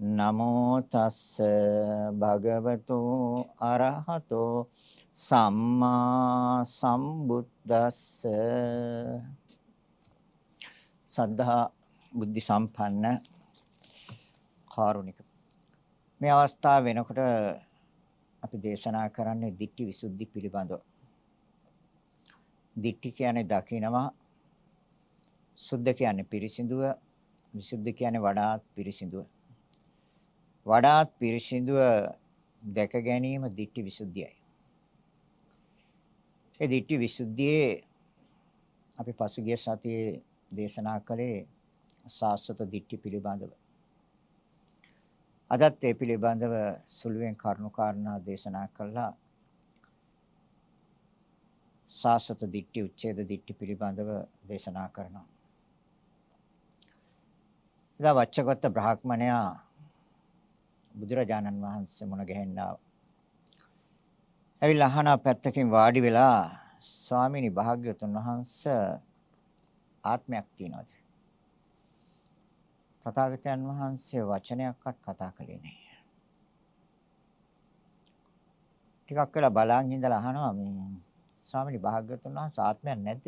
නමෝ තස්ස භගවතෝ අරහතෝ සම්මා සම්බුද්දස්ස සද්ධා බුද්ධ සම්පන්න කාරුණික මේ අවස්ථාව වෙනකොට අපි දේශනා කරන්නේ ditthi visuddhi පිළිබඳව. ditthi කියන්නේ දකිනවා සුද්ධ කියන්නේ පිරිසිදුව විසුද්ධි කියන්නේ වඩාත් පිරිසිදුව. වඩාත් පිරිසිදුව දැක ගැනීම ditthi visuddhiyයි. ඒ ditthi visuddhiයේ අපි පසුගිය සතියේ දේශනා කළේ සාස්වත ditthi පිළිබඳව. අදත් ඒ පිළිබඳව සුළුවෙන් කරුණු කාරණා දේශනා කළා. සාසත දිට්ඨි උච්ඡේද දිට්ඨි පිළිබඳව දේශනා කරනවා. ඉතින් වච්චගත බ්‍රාහ්මණයා බුදුරජාණන් වහන්සේ මුණ ගැහෙන්නා. ඇවිල්ලා අහන පැත්තකින් වාඩි වෙලා ස්වාමීනි භාග්‍යවතුන් වහන්සේ ආත්මයක් තියනවාද? තථාගතයන් වහන්සේ වචනයක්වත් කතා කළේ නැහැ. ටිකක් වෙලා බලන් ඉඳලා අහනවා මේ ස්වාමීනි භාග්‍යවතුන් වහන්සේ ආත්මයක් නැද්ද?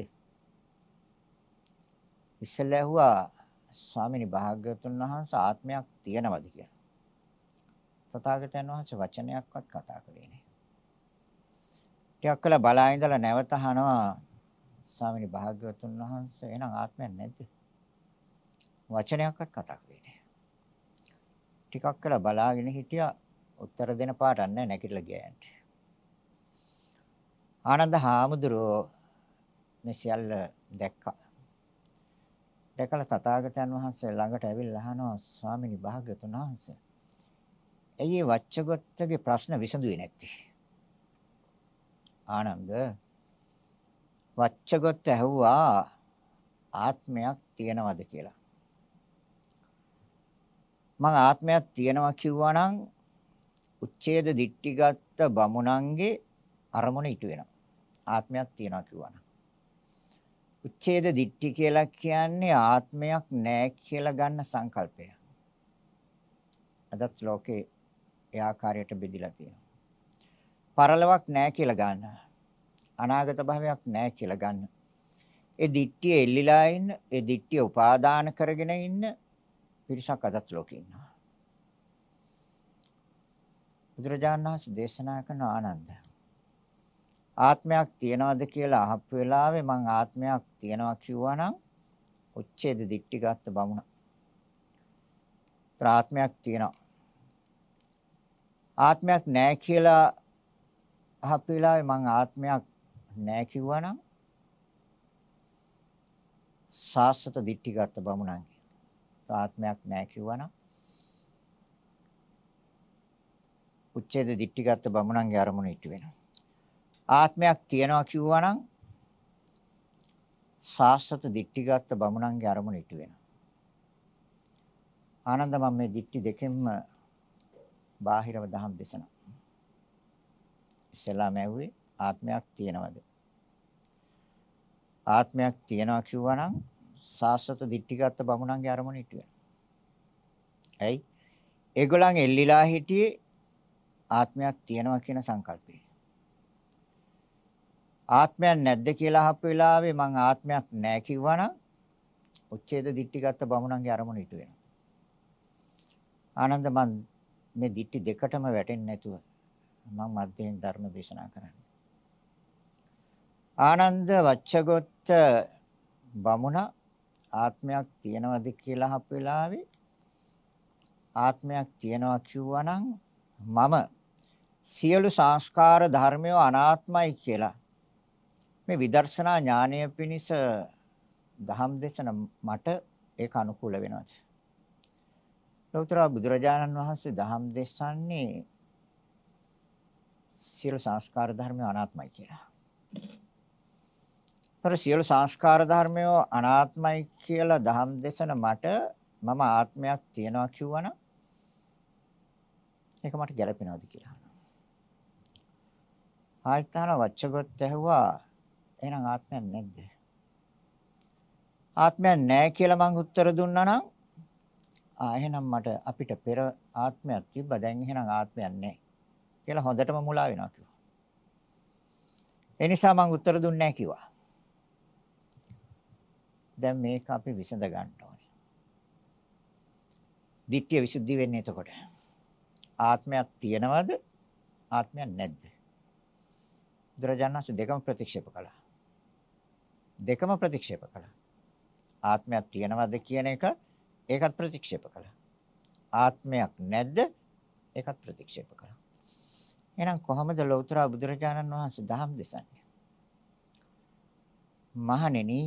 ඉස්සෙල්ලා ඇහුවා ස්වාමීනි භාග්‍යවතුන් වහන්සේ ආත්මයක් තියෙනවද කියලා. තථාගතයන් වහන්සේ වචනයක්වත් කතා කළේ නැහැ. ටිකක් වෙලා බලා ඉඳලා නැවත අහනවා ස්වාමීනි භාග්‍යවතුන් වහන්සේ එහෙනම් ආත්මයක් නැද්ද? වචනයක්වත් කතා කරේ නෑ. ටිකක් කළා බලාගෙන හිටියා උත්තර දෙන පාටක් නැහැ නැගිටලා ගියාන්ට. ආනන්ද හාමුදුරුවෝ මේ සියල්ල දැක්කා. දැකලා තථාගතයන් වහන්සේ ළඟට ඇවිල්ලා අහනවා ස්වාමිනී භාග්‍යතුන් වහන්සේ. ඇයි මේ වච්චගොත්තගේ ප්‍රශ්න විසඳුවේ නැත්තේ? ආනන්ද වච්චගොත්ත ඇහුවා ආත්මයක් තියනවද කියලා. මම ආත්මයක් තියෙනවා කිව්වා නම් උච්ඡේද දිට්ඨිගත බමුණන්ගේ අරමුණ ඉටු වෙනවා. ආත්මයක් තියෙනවා කිව්වා නම්. උච්ඡේද දිට්ඨි කියලා කියන්නේ ආත්මයක් නැහැ කියලා ගන්න සංකල්පය. අදත් ලෝකේ ඒ ආකාරයට බෙදිලා තියෙනවා. පරලොවක් නැහැ කියලා ගන්න. අනාගත භාවයක් නැහැ කියලා ගන්න. ඒ දිට්ඨිය එල්ලිලා ඉන්න, ඒ දිට්ඨිය උපාදාන කරගෙන ඉන්න පිරිසක් අදත් ලෝකේ ඉන්නවා. බුදුරජාණන් වහන්සේ දේශනා කරන ආනන්ද ආත්මයක් තියනවද කියලා අහපු වෙලාවේ මං ආත්මයක් තියනවා කිව්වා නම් උච්ඡේද දික්ටි ගත්ත බමුණ. ආත්මයක් තියනවා. ආත්මයක් නැහැ කියලා අහපු වෙලාවේ මං ආත්මයක් නැහැ කිව්වා නම් සාස්වත දික්ටි ගත්ත බමුණන්ගේ ආත්මයක් නැහැ කිව්වනම් උච්ඡේද දිට්ඨිගත බමුණන්ගේ අරමුණ ඉටු වෙනවා. ආත්මයක් තියනවා කිව්වනම් සාස්වත දිට්ඨිගත බමුණන්ගේ අරමුණ ඉටු වෙනවා. ආනන්ද මම මේ දිට්ඨි දෙකෙන්ම බාහිරව දහම් දේශනා. ඉස්සලාම ඇහුවේ ආත්මයක් තියනවද? ආත්මයක් තියනවා කිව්වනම් සාස්වත දිට්ඨිගත බමුණන්ගේ අරමුණ හිටිය. ඇයි? ඒගොල්ලන් එල්ලිලා හිටියේ ආත්මයක් තියෙනවා කියන සංකල්පේ. ආත්මයක් නැද්ද කියලා අහපු වෙලාවේ මං ආත්මයක් නැහැ කිව්වනම් උච්ඡේද දිට්ඨිගත බමුණන්ගේ අරමුණ හිටු වෙනවා. ආනන්ද මන් මේ දිට්ඨි දෙකටම වැටෙන්නේ නැතුව මම මධ්‍යයෙන් ධර්ම දේශනා කරන්නේ. ආනන්ද වච්චගොත්ත බමුණ ආත්මයක් තියනවද කියලා අහපු වෙලාවේ ආත්මයක් තියනවා කිව්වනම් මම සියලු සංස්කාර ධර්මය අනාත්මයි කියලා මේ විදර්ශනා ඥානය පිණිස දහම් දේශන මට ඒක අනුකූල වෙනවාද? ලෞතර බුදුරජාණන් වහන්සේ දහම් දේශන්නේ සියලු සංස්කාර ධර්මය අනාත්මයි කියලා. තර සියලු සංස්කාර ධර්මය අනාත්මයි කියලා දහම් දේශන මට මම ආත්මයක් තියනවා කිව්වනම් ඒක මට ගැළපෙනවද කියලා. ආයතන වච්චගොත් ඇහුවා එහෙනම් ආත්මයක් නැද්ද? ආත්මයක් නැහැ කියලා මං උත්තර දුන්නා නම් ආ එහෙනම් මට අපිට පෙර ආත්මයක් තිබ්බා දැන් එහෙනම් ආත්මයක් නැහැ කියලා හොඳටම මුලා වෙනවා කිව්වා. ඒ නිසා මං උත්තර දුන්නේ නැහැ කිව්වා. දැන් මේක අපි විසඳ ගන්න ඕනේ. ditthිය විසුද්ධි වෙන්නේ එතකොට. ආත්මයක් තියනවද? ආත්මයක් නැද්ද? බුදුරජාණන් දෙකම ප්‍රතික්ෂේප කළා. දෙකම ප්‍රතික්ෂේප කළා. ආත්මයක් තියනවද කියන එක ඒකත් ප්‍රතික්ෂේප කළා. ආත්මයක් නැද්ද? ඒකත් ප්‍රතික්ෂේප කළා. එහෙනම් කොහොමද ලෞතර බුදුරජාණන් වහන්සේ දහම් දෙසන්නේ? මහණෙනි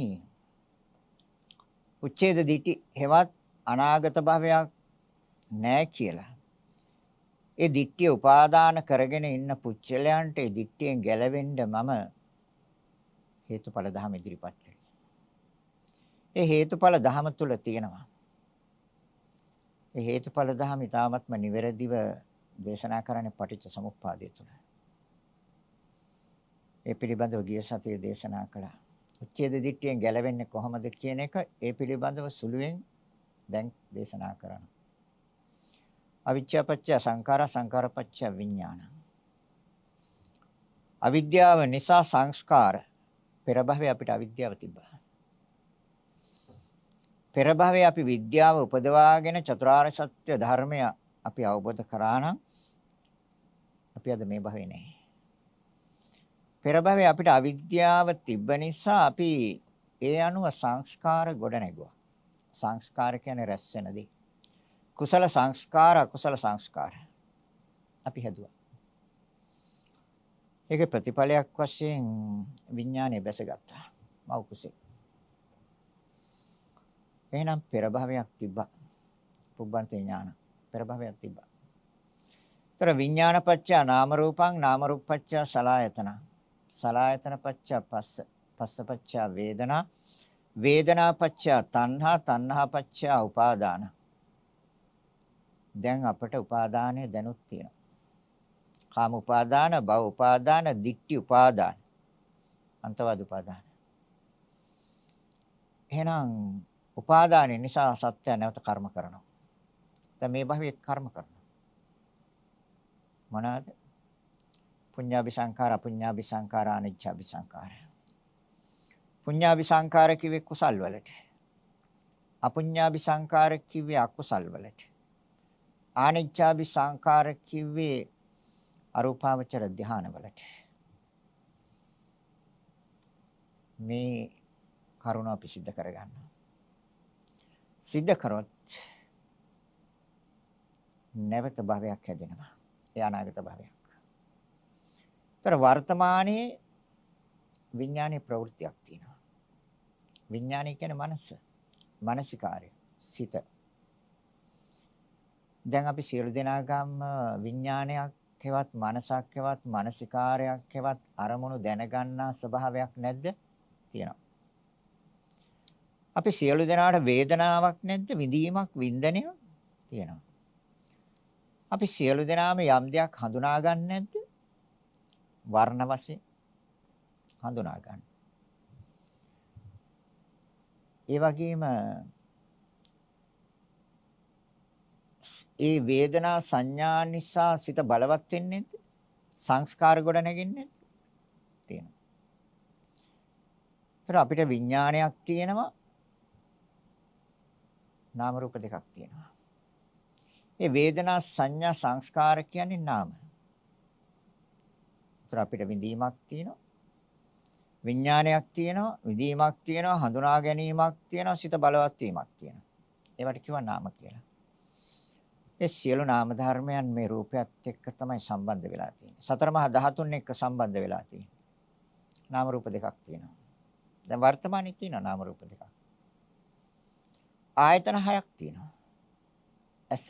උච්ඡේද දිටි හෙවත් අනාගත භවයක් නැහැ කියලා. ඒ දිට්ඨිය උපාදාන කරගෙන ඉන්න පුච්චලයන්ට ඒ දිට්ඨියෙන් ගැලවෙන්න මම හේතුඵල ධම ඉදිරිපත් කළේ. ඒ හේතුඵල ධම තුල තියෙනවා. ඒ හේතුඵල ධම ඊ타ත්ම නිවැරදිව දේශනා කරන්නේ පටිච්ච සමුප්පාදය තුල. ඒ පිළිබඳව ගිය සතියේ දේශනා කළා. උච්ඡේද දිට්ඨියෙන් ගැලවෙන්නේ කොහොමද කියන එක ඒ පිළිබඳව සුළුවෙන් දැන් දේශනා කරනවා. අවිච්ඡාපච්ච සංඛාර සංඛාරපච්ච විඥාන. අවිද්‍යාව නිසා සංස්කාර පෙර භවයේ අපිට අවිද්‍යාව තිබ්බා. පෙර භවයේ අපි විද්‍යාව උපදවාගෙන චතුරාර්ය සත්‍ය ධර්මය අපි අවබෝධ කරා නම් අපි අද මේ භවයේ නැහැ. පෙර භවයේ අපිට අවිද්‍යාව තිබ්බ නිසා අපි ඒ අනුව සංස්කාර ගොඩ නැගුවා. සංස්කාර කියන්නේ රැස් වෙන දේ. කුසල සංස්කාර අකුසල සංස්කාර අපි හැදුවා. ඒකේ ප්‍රතිඵලයක් වශයෙන් විඥානය බැසගත්තා. මව් කුසේ. එහෙනම් පෙර භවයක් තිබ්බා. පුබ්බන්තේ ඥාන පෙර භවයක් තිබ්බා. ତර විඥානපච්චා නාම රූපං නාම රූපච්චා සලායතන. සලායතනපච්චා පස්ස පස්සපච්චා වේදනා වේදනාපච්චා තණ්හා තණ්හාපච්චා උපාදාන. දැන් අපට උපාදානය දැනුත් තියෙනවා. කාම උපාදාන, භව උපාදාන, ditthi උපාදාන. අන්තවාද උපාදාන. එහෙනම් උපාදානය නිසා සත්‍ය නැවත කර්ම කරනවා. දැන් මේ භවෙත් කර්ම කරනවා. මොනවාද? පුඤ්ඤාභි සංඛාර, අපුඤ්ඤාභි සංඛාර, අනිච්ඡාභි සංඛාර. පුඤ්ඤාභි සංඛාර කිව්වේ කුසල් වලට. අපුඤ්ඤාභි සංඛාර කිව්වේ අකුසල් වලට. ආනිච්ඡාභි සංඛාර කිව්වේ අරූපාවචර ධානය වලට. මේ කරුණ අපි සිද්ධ කරගන්නවා. සිද්ධ කරොත් නැවත භවයක් හැදෙනවා. ඒ අනාගත භවයක්. ତර වර්තමානයේ විඥානයේ ප්‍රවෘත්තියක් තියෙනවා. විඥානය කියන්නේ මනස. මානසිකාරය. සිත. දැන් අපි සියලු දෙනා ගාම විඥානයක් හෙවත් මනසක් හෙවත් මානසිකාරයක් හෙවත් අරමුණු දැනගන්නා ස්වභාවයක් නැද්ද? තියෙනවා. අපි සියලු දෙනාට වේදනාවක් නැද්ද? විඳීමක්, වින්දනයක් තියෙනවා. අපි සියලු දෙනාම යම් දෙයක් හඳුනා ගන්න නැද්ද? වර්ණ වශයෙන් හඳුනා ගන්න. ඒ වගේම ඒ වේදනා සංඥා නිසා සිත බලවත් වෙන්නේ නැද්ද? සංස්කාර ගොඩ නැගෙන්නේ නැද්ද? තියෙනවා. ඒතර අපිට විඥානයක් තියෙනවා නාම රූප දෙකක් තියෙනවා. ඒ වේදනා සංඥා සංස්කාර කියන්නේ නාම. ඒතර අපිට විඳීමක් තියෙනවා. විඥානයක් තියෙනවා, විදීමක් තියෙනවා, හඳුනා ගැනීමක් තියෙනවා, සිත බලවත් වීමක් තියෙනවා. ඒවට කියව නාම කියලා. ඒ සියලු නාම ධර්මයන් මේ රූපයත් එක්ක තමයි සම්බන්ධ වෙලා තියෙන්නේ. සතර මහා ධාතුන් එක්ක සම්බන්ධ වෙලා තියෙන්නේ. නාම රූප දෙකක් තියෙනවා. දැන් වර්තමානයේ තියෙනවා නාම රූප දෙකක්. ආයතන හයක් තියෙනවා. ඇස,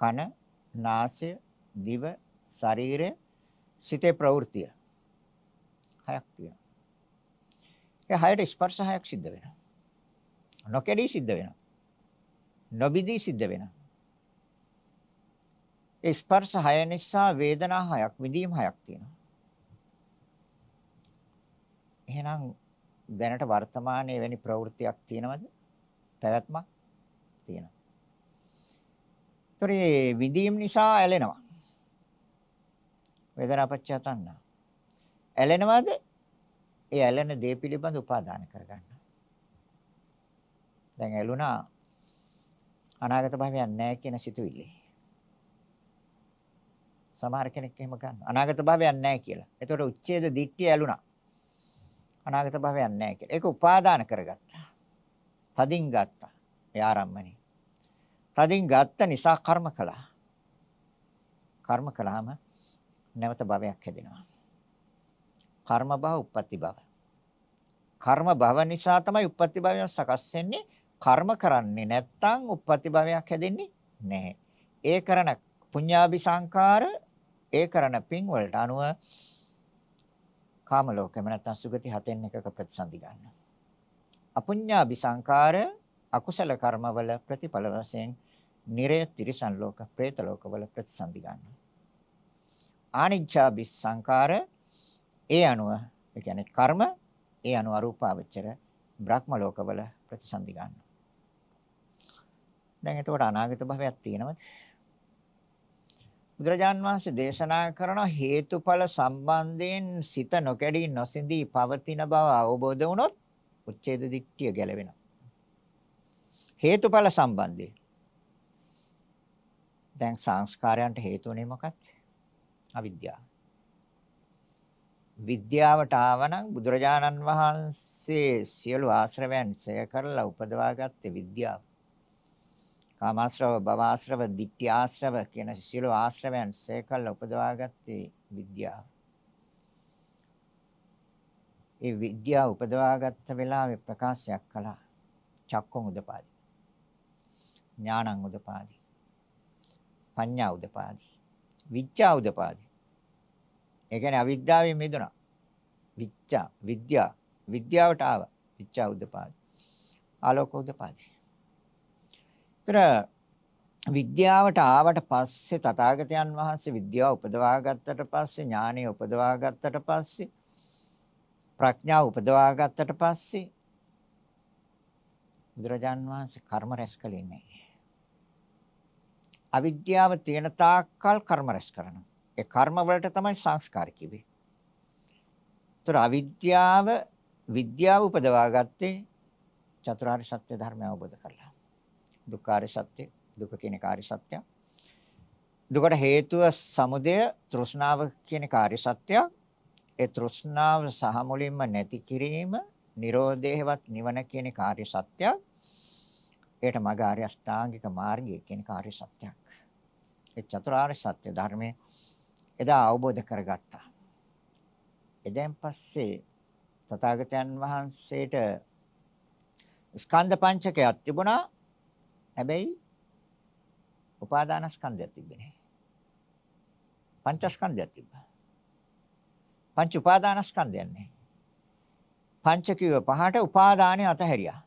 කන, නාසය, දිව, ශරීරය, සිතේ ප්‍රවෘත්තිය. හයක් තියෙනවා. ඒ හයට ස්පර්ශ හයක් සිද්ධ වෙනවා. නොකැඩී සිද්ධ වෙනවා. නොබිදී සිද්ධ වෙනවා. ඒ ස්පර්ශ හය නිසා වේදනා හයක් විඳීම් හයක් තියෙනවා. එහෙනම් දැනට වර්තමානයේ වෙනි ප්‍රවෘත්තියක් තියෙනවද? පැවැත්මක් තියෙනවා. ඒතරේ විඳීම් නිසා ඇලෙනවා. වේදනාපච්චය තණ්හා. ඇලෙනවද? ඒ ඇලෙන දේ පිළිබඳ උපාදාන කරගන්න. දැන් ඇලුනා අනාගත භාවයක් නැහැ කියන සිතුවිල්ල. සමහර කෙනෙක් එහෙම ගන්නවා. අනාගත භවයක් නැහැ කියලා. එතකොට උච්ඡේද දිට්ඨිය ඇලුනා. අනාගත භවයක් නැහැ කියලා. ඒක උපාදාන කරගත්තා. තදින් ගත්තා. ඒ ආරම්මනේ. තදින් ගත්ත නිසා කර්ම කළා. කර්ම කළාම නැවත භවයක් හැදෙනවා. කර්ම භව, උප්පත්ති භව. කර්ම භව නිසා තමයි උප්පත්ති භවය සකස් වෙන්නේ. කර්ම කරන්නේ නැත්නම් උප්පත්ති භවයක් හැදෙන්නේ නැහැ. ඒ කරන පුඤ්ඤාභි සංකාර ඒ කරන පින් වලට අනුව කාම ලෝකෙම නැත්නම් සුගති හතෙන් එකක ප්‍රතිසන්දි ගන්නවා. අපුඤ්ඤාභි සංකාර අකුසල කර්මවල ප්‍රතිඵල වශයෙන් නිරය තිරිසන් ලෝක, പ്രേත ලෝකවල ප්‍රතිසන්දි ගන්නවා. ආනිච්ඡාභි සංකාර ඒ අනුව ඒ කියන්නේ කර්ම ඒ අනුව අරූපාවචර බ්‍රහ්ම ලෝකවල ප්‍රතිසන්දි ගන්නවා. දැන් එතකොට අනාගත භවයක් තියෙනවද? බුදුරජාන් වහන්සේ දේශනා කරන හේතුඵල සම්බන්ධයෙන් සිත නොකැඩී නොසිඳී පවතින බව අවබෝධ වුණොත් උච්ඡේද දිට්ඨිය ගැලවෙනවා. හේතුඵල සම්බන්ධය. දැන් සංස්කාරයන්ට හේතුනේ මොකක්ද? අවිද්‍යාව. විද්‍යාවට ආවනම් බුදුරජාණන් වහන්සේ සියලු ආශ්‍රවයන් සය කරලා උපදවාගත්තේ විද්‍යාව. කාමාශ්‍රව, භවආශ්‍රව, ditthිආශ්‍රව කියන සියලු ආශ්‍රවයන් සේකල් උපදවාගත්තේ විද්‍යාව. ඒ විද්‍යාව උපදවාගත්ත වෙලාවේ ප්‍රකාශයක් කළා. චක්කම් උදපාදි. ඥානං උදපාදි. පඤ්ඤා උදපාදි. විච්ඡා උදපාදි. ඒ කියන්නේ අවිද්‍යාවෙන් මිදුණා. විච්ඡා, විද්‍යා, විද්‍යාවට ආවා. විච්ඡා උදපාදි. ආලෝක උදපාදි. ତර විද්‍යාවට ආවට පස්සේ තථාගතයන් වහන්සේ විද්‍යාව උපදවා ගත්තට පස්සේ ඥානය උපදවා ගත්තට පස්සේ ප්‍රඥාව උපදවා ගත්තට පස්සේ බුදුරජාන් වහන්සේ කර්ම රැස් කළේ නැහැ. අවිද්‍යාව තියෙන තාක්කල් කර්ම රැස් කරනවා. ඒ කර්ම වලට තමයි සංස්කාර කිව්වේ. ඒතර අවිද්‍යාව විද්‍යාව උපදවා ගත්තේ චතුරාර්ය සත්‍ය ධර්මය අවබෝධ කරලා. දුක්ඛාර සත්‍ය දුක කියන කාර්ය සත්‍ය. දුකට හේතුව සමුදය තෘෂ්ණාව කියන කාර්ය සත්‍ය. ඒ තෘෂ්ණාව සහ මුලින්ම නැති කිරීම නිරෝධේවත් නිවන කියන කාර්ය සත්‍ය. ඒට මග ආර්ය අෂ්ටාංගික මාර්ගය කියන කාර්ය සත්‍යයක්. ඒ චතුරාර්ය සත්‍ය ධර්මයේ එදා අවබෝධ කරගත්තා. එදෙන් පස්සේ තථාගතයන් වහන්සේට ස්කන්ධ පංචකයක් තිබුණා හැබැයි උපාදානස්කන්ධයක් තිබ්බේ නැහැ. පංචස්කන්ධයක් තිබ්බා. පංච උපාදානස්කන්ධයක් නැහැ. පංච කිව්ව පහට උපාදානය අතහැරියා.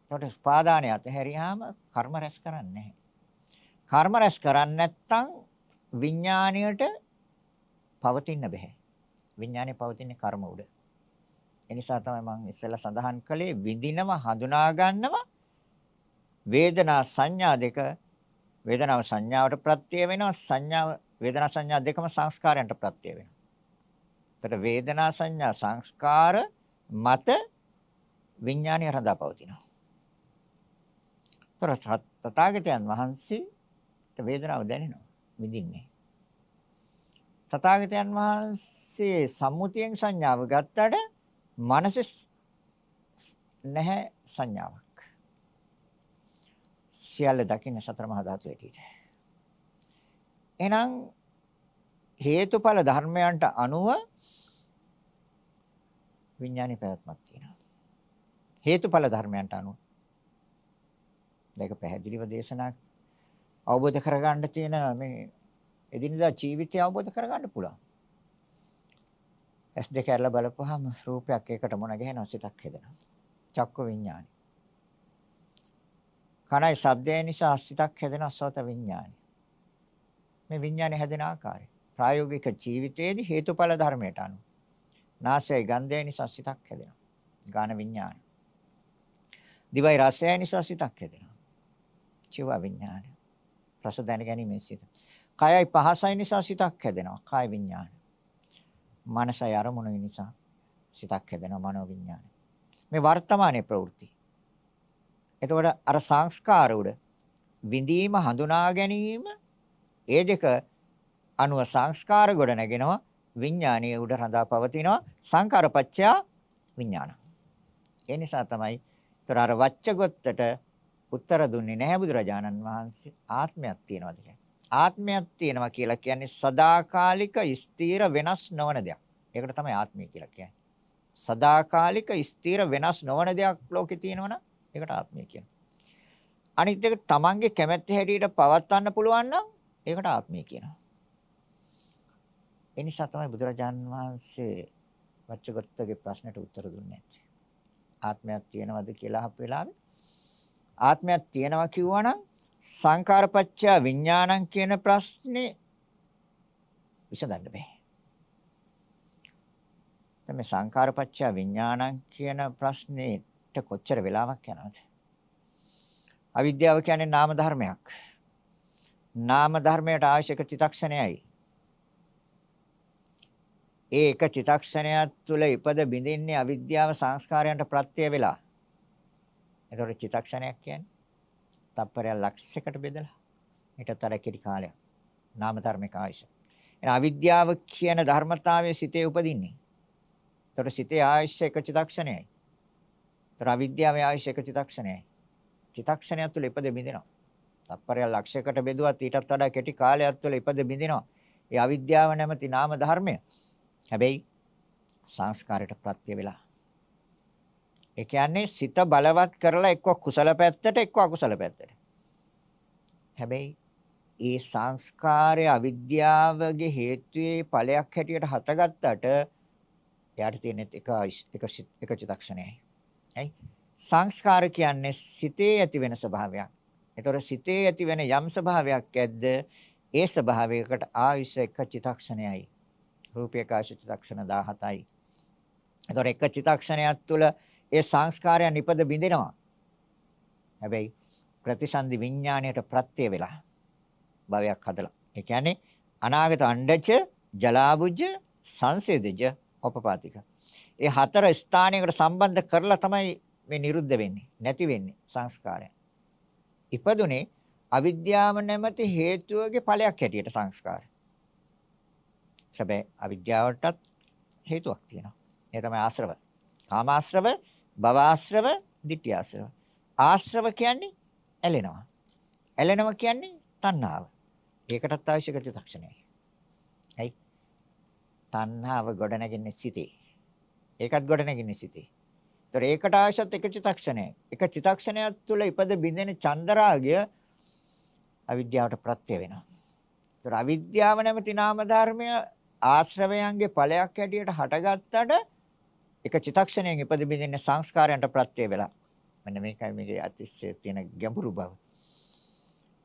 එතකොට උපාදානය අතහැරියාම කර්ම රැස් කරන්නේ නැහැ. කර්ම රැස් කරන්නේ නැත්නම් විඥාණයට පවතින්න බෑ. විඥාණය පවතින්නේ කර්ම උඩ. ඒ නිසා තමයි මම ඉස්සෙල්ලා සඳහන් කළේ විඳිනව හඳුනා ගන්නවා වේදනා සංඥා දෙක වේදනාව සංඥාවට ප්‍රත්‍ය වෙනවා සංඥාව වේදනා සංඥා දෙකම සංස්කාරයන්ට ප්‍රත්‍ය වෙනවා. එතකොට වේදනා සංඥා සංස්කාර මත විඥානය රඳා පවතිනවා. එතකොට තථාගතයන් වහන්සේ වේදනාව දැනෙනවා විඳින්නේ. තථාගතයන් වහන්සේ සම්මුතියෙන් සංඥාව ගත්තට මනසේ නැහැ සංඥාවක්. සියල්ල දකින්න සතර මහා ධාතු ඇටියට. එහෙනම් හේතුඵල ධර්මයන්ට අනුව විඥානේ පැවැත්මක් තියෙනවා. හේතුඵල ධර්මයන්ට අනුව. මේක පැහැදිලිව දේශනා අවබෝධ කරගන්න තියෙන මේ එදිනදා ජීවිතය අවබෝධ කරගන්න පුළුවන්. ඇස් දෙක ඇරලා බලපුවාම රූපයක් එකට මොන ගැහෙනවා සිතක් හදෙනවා. චක්ක විඥානි. කනයි ශබ්දය නිසා සිතක් හැදෙනවා සෝත විඥානි. මේ විඥානේ හැදෙන ආකාරය. ප්‍රායෝගික ජීවිතයේදී හේතුඵල ධර්මයට අනුව. නාසයයි ගන්ධය නිසා සිතක් හැදෙනවා. ගාන විඥාන. දිවයි රසය නිසා සිතක් හැදෙනවා. චිව විඥාන. රස දැන ගැනීමෙන් සිත. කයයි පහසයි නිසා සිතක් හැදෙනවා. කාය විඥාන. මනසයි අරමුණු නිසා සිතක් හැදෙනවා මනෝ විඥාන. මේ වර්තමානයේ ප්‍රවෘත්ති. එතකොට අර සංස්කාර උඩ විඳීම හඳුනා ගැනීම ඒ දෙක අනුව සංස්කාර ගොඩ නැගෙනවා විඥානීය උඩ රඳා පවතිනවා සංකාරපච්චය විඥාන. ඒ නිසා තමයි ତර අර වච්චගොත්තට උත්තර දුන්නේ නැහැ බුදුරජාණන් වහන්සේ ආත්මයක් තියනවාද කියන්නේ. ආත්මයක් තියෙනවා කියලා කියන්නේ සදාකාලික ස්ථීර වෙනස් නොවන දෙයක්. ඒකට තමයි ආත්මය කියලා කියන්නේ. සදාකාලික ස්ථීර වෙනස් නොවන දෙයක් ලෝකේ තියෙනවනම් ඒකට ආත්මය කියනවා. අනිත් එක තමන්ගේ කැමැත්ත හැටියට පවත්වන්න පුළුවන් නම් ඒකට ආත්මය කියනවා. ඒ නිසා තමයි බුදුරජාන් වහන්සේ වච්චගොත්තගේ ප්‍රශ්නට උත්තර දුන්නේ නැත්තේ. ආත්මයක් තියෙනවද කියලා අහපු වෙලාවේ ආත්මයක් තියෙනවා කිව්වනම් සංකාරපච්චය විඥානං කියන ප්‍රශ්නේ විසඳන්න බෑ. දැන් මේ සංකාරපච්චය විඥානං කියන ප්‍රශ්නේට කොච්චර වෙලාවක් යනවද? අවිද්‍යාව කියන්නේ නාම ධර්මයක්. නාම ධර්මයට අවශ්‍යක චිතක්ෂණයයි. ඒ එක චිතක්ෂණයක් තුළ ඉපද බිඳින්නේ අවිද්‍යාව සංස්කාරයන්ට ප්‍රත්‍ය වෙලා. ඒතකොට චිතක්ෂණයක් කියන්නේ තප්පරය ලක්ෂයකට බෙදලා ඊටතර කෙටි කාලයක්. නාම ධර්මික ආයශ. එන අවිද්‍යාව කියන ධර්මතාවයේ සිතේ උපදින්නේ. ඒතකොට සිතේ ආයශ එක චිතක්ෂණයයි. ඒතර අවිද්‍යාවේ ආයශ එක චිතක්ෂණයයි. චිතක්ෂණයක් තුළ ඉපද බිඳිනවා. තප්පරය ලක්ෂයකට බෙදුවත් ඊටත් වඩා කෙටි කාලයක් තුළ ඉපද බිඳිනවා. ඒ අවිද්‍යාව නැමැති නාම ධර්මය හැබැයි සංස්කාරයට ප්‍රත්‍ය වෙලා. ඒ කියන්නේ සිත බලවත් කරලා එක්ක කුසල පැත්තට එක්ක අකුසල පැත්තට. හැබැයි ඒ සංස්කාරය අවිද්‍යාවගේ හේතුයේ ඵලයක් හැටියට හටගත්තට එයාට තියෙන එක එක එක චිත්තක්ෂණයයි. හයි සංස්කාර කියන්නේ සිතේ ඇති වෙන ස්වභාවයක්. ඒතොර සිතේ ඇති වෙන යම් ස්වභාවයක් ඇද්ද ඒ ස්වභාවයකට ආයුෂ එක චිත්තක්ෂණයයි. රූපේකාශ චිත්තක්ෂණ 17යි. ඒතොර එක චිත්තක්ෂණයක් තුළ ඒ සංස්කාරයන් නිපද බිඳිනවා. හැබැයි ප්‍රතිසන්දි විඥාණයට ප්‍රත්‍ය වෙලා භවයක් හදලා. ඒ කියන්නේ අනාගත අණ්ඩච ජලාබුජ සංසේදජ උපපාතික. ඒ හතර ස්ථානයකට සම්බන්ධ කරලා තමයි මේ නිරුද්ධ වෙන්නේ නැති වෙන්නේ සංස්කාරයන්. ඉපදුනේ අවිද්‍යාව නැමැති හේතුවගේ ඵලයක් හැටියට සංස්කාරය. හැබැයි අවිද්‍යාවටත් හේතුවක් තියෙනවා. ඒ තමයි ආශ්‍රව. කාමාශ්‍රව, භවආශ්‍රව, ditthියාශ්‍රව. ආශ්‍රව කියන්නේ ඇලෙනවා. ඇලෙනවා කියන්නේ තණ්හාව. ඒකටත් අවශ්‍ය චිත්තක්ෂණයයි. හයි. තණ්හාව ගොඩනගන්නේ සිතේ. ඒකත් ගොඩනගන්නේ සිතේ. ඒතර ඒකට අවශ්‍යත් එක චිත්තක්ෂණය. එක චිත්තක්ෂණයක් තුළ ඉපද බින්දෙන චන්දරාගය අවිද්‍යාවට ප්‍රත්‍ය වෙනවා. ඒතර අවිද්‍යාව නැමැති නාම ධර්මය ආශ්‍රවයන්ගේ ඵලයක් හැටියට හටගත්තට එක චිතක්ෂණයෙන් ඉපද බින්දින්න සංස්කාරයන්ට ප්‍රත්‍ය වෙලා. මෙන්න මේකයි මේකේ අතිශය තියෙන ගැඹුරු බව.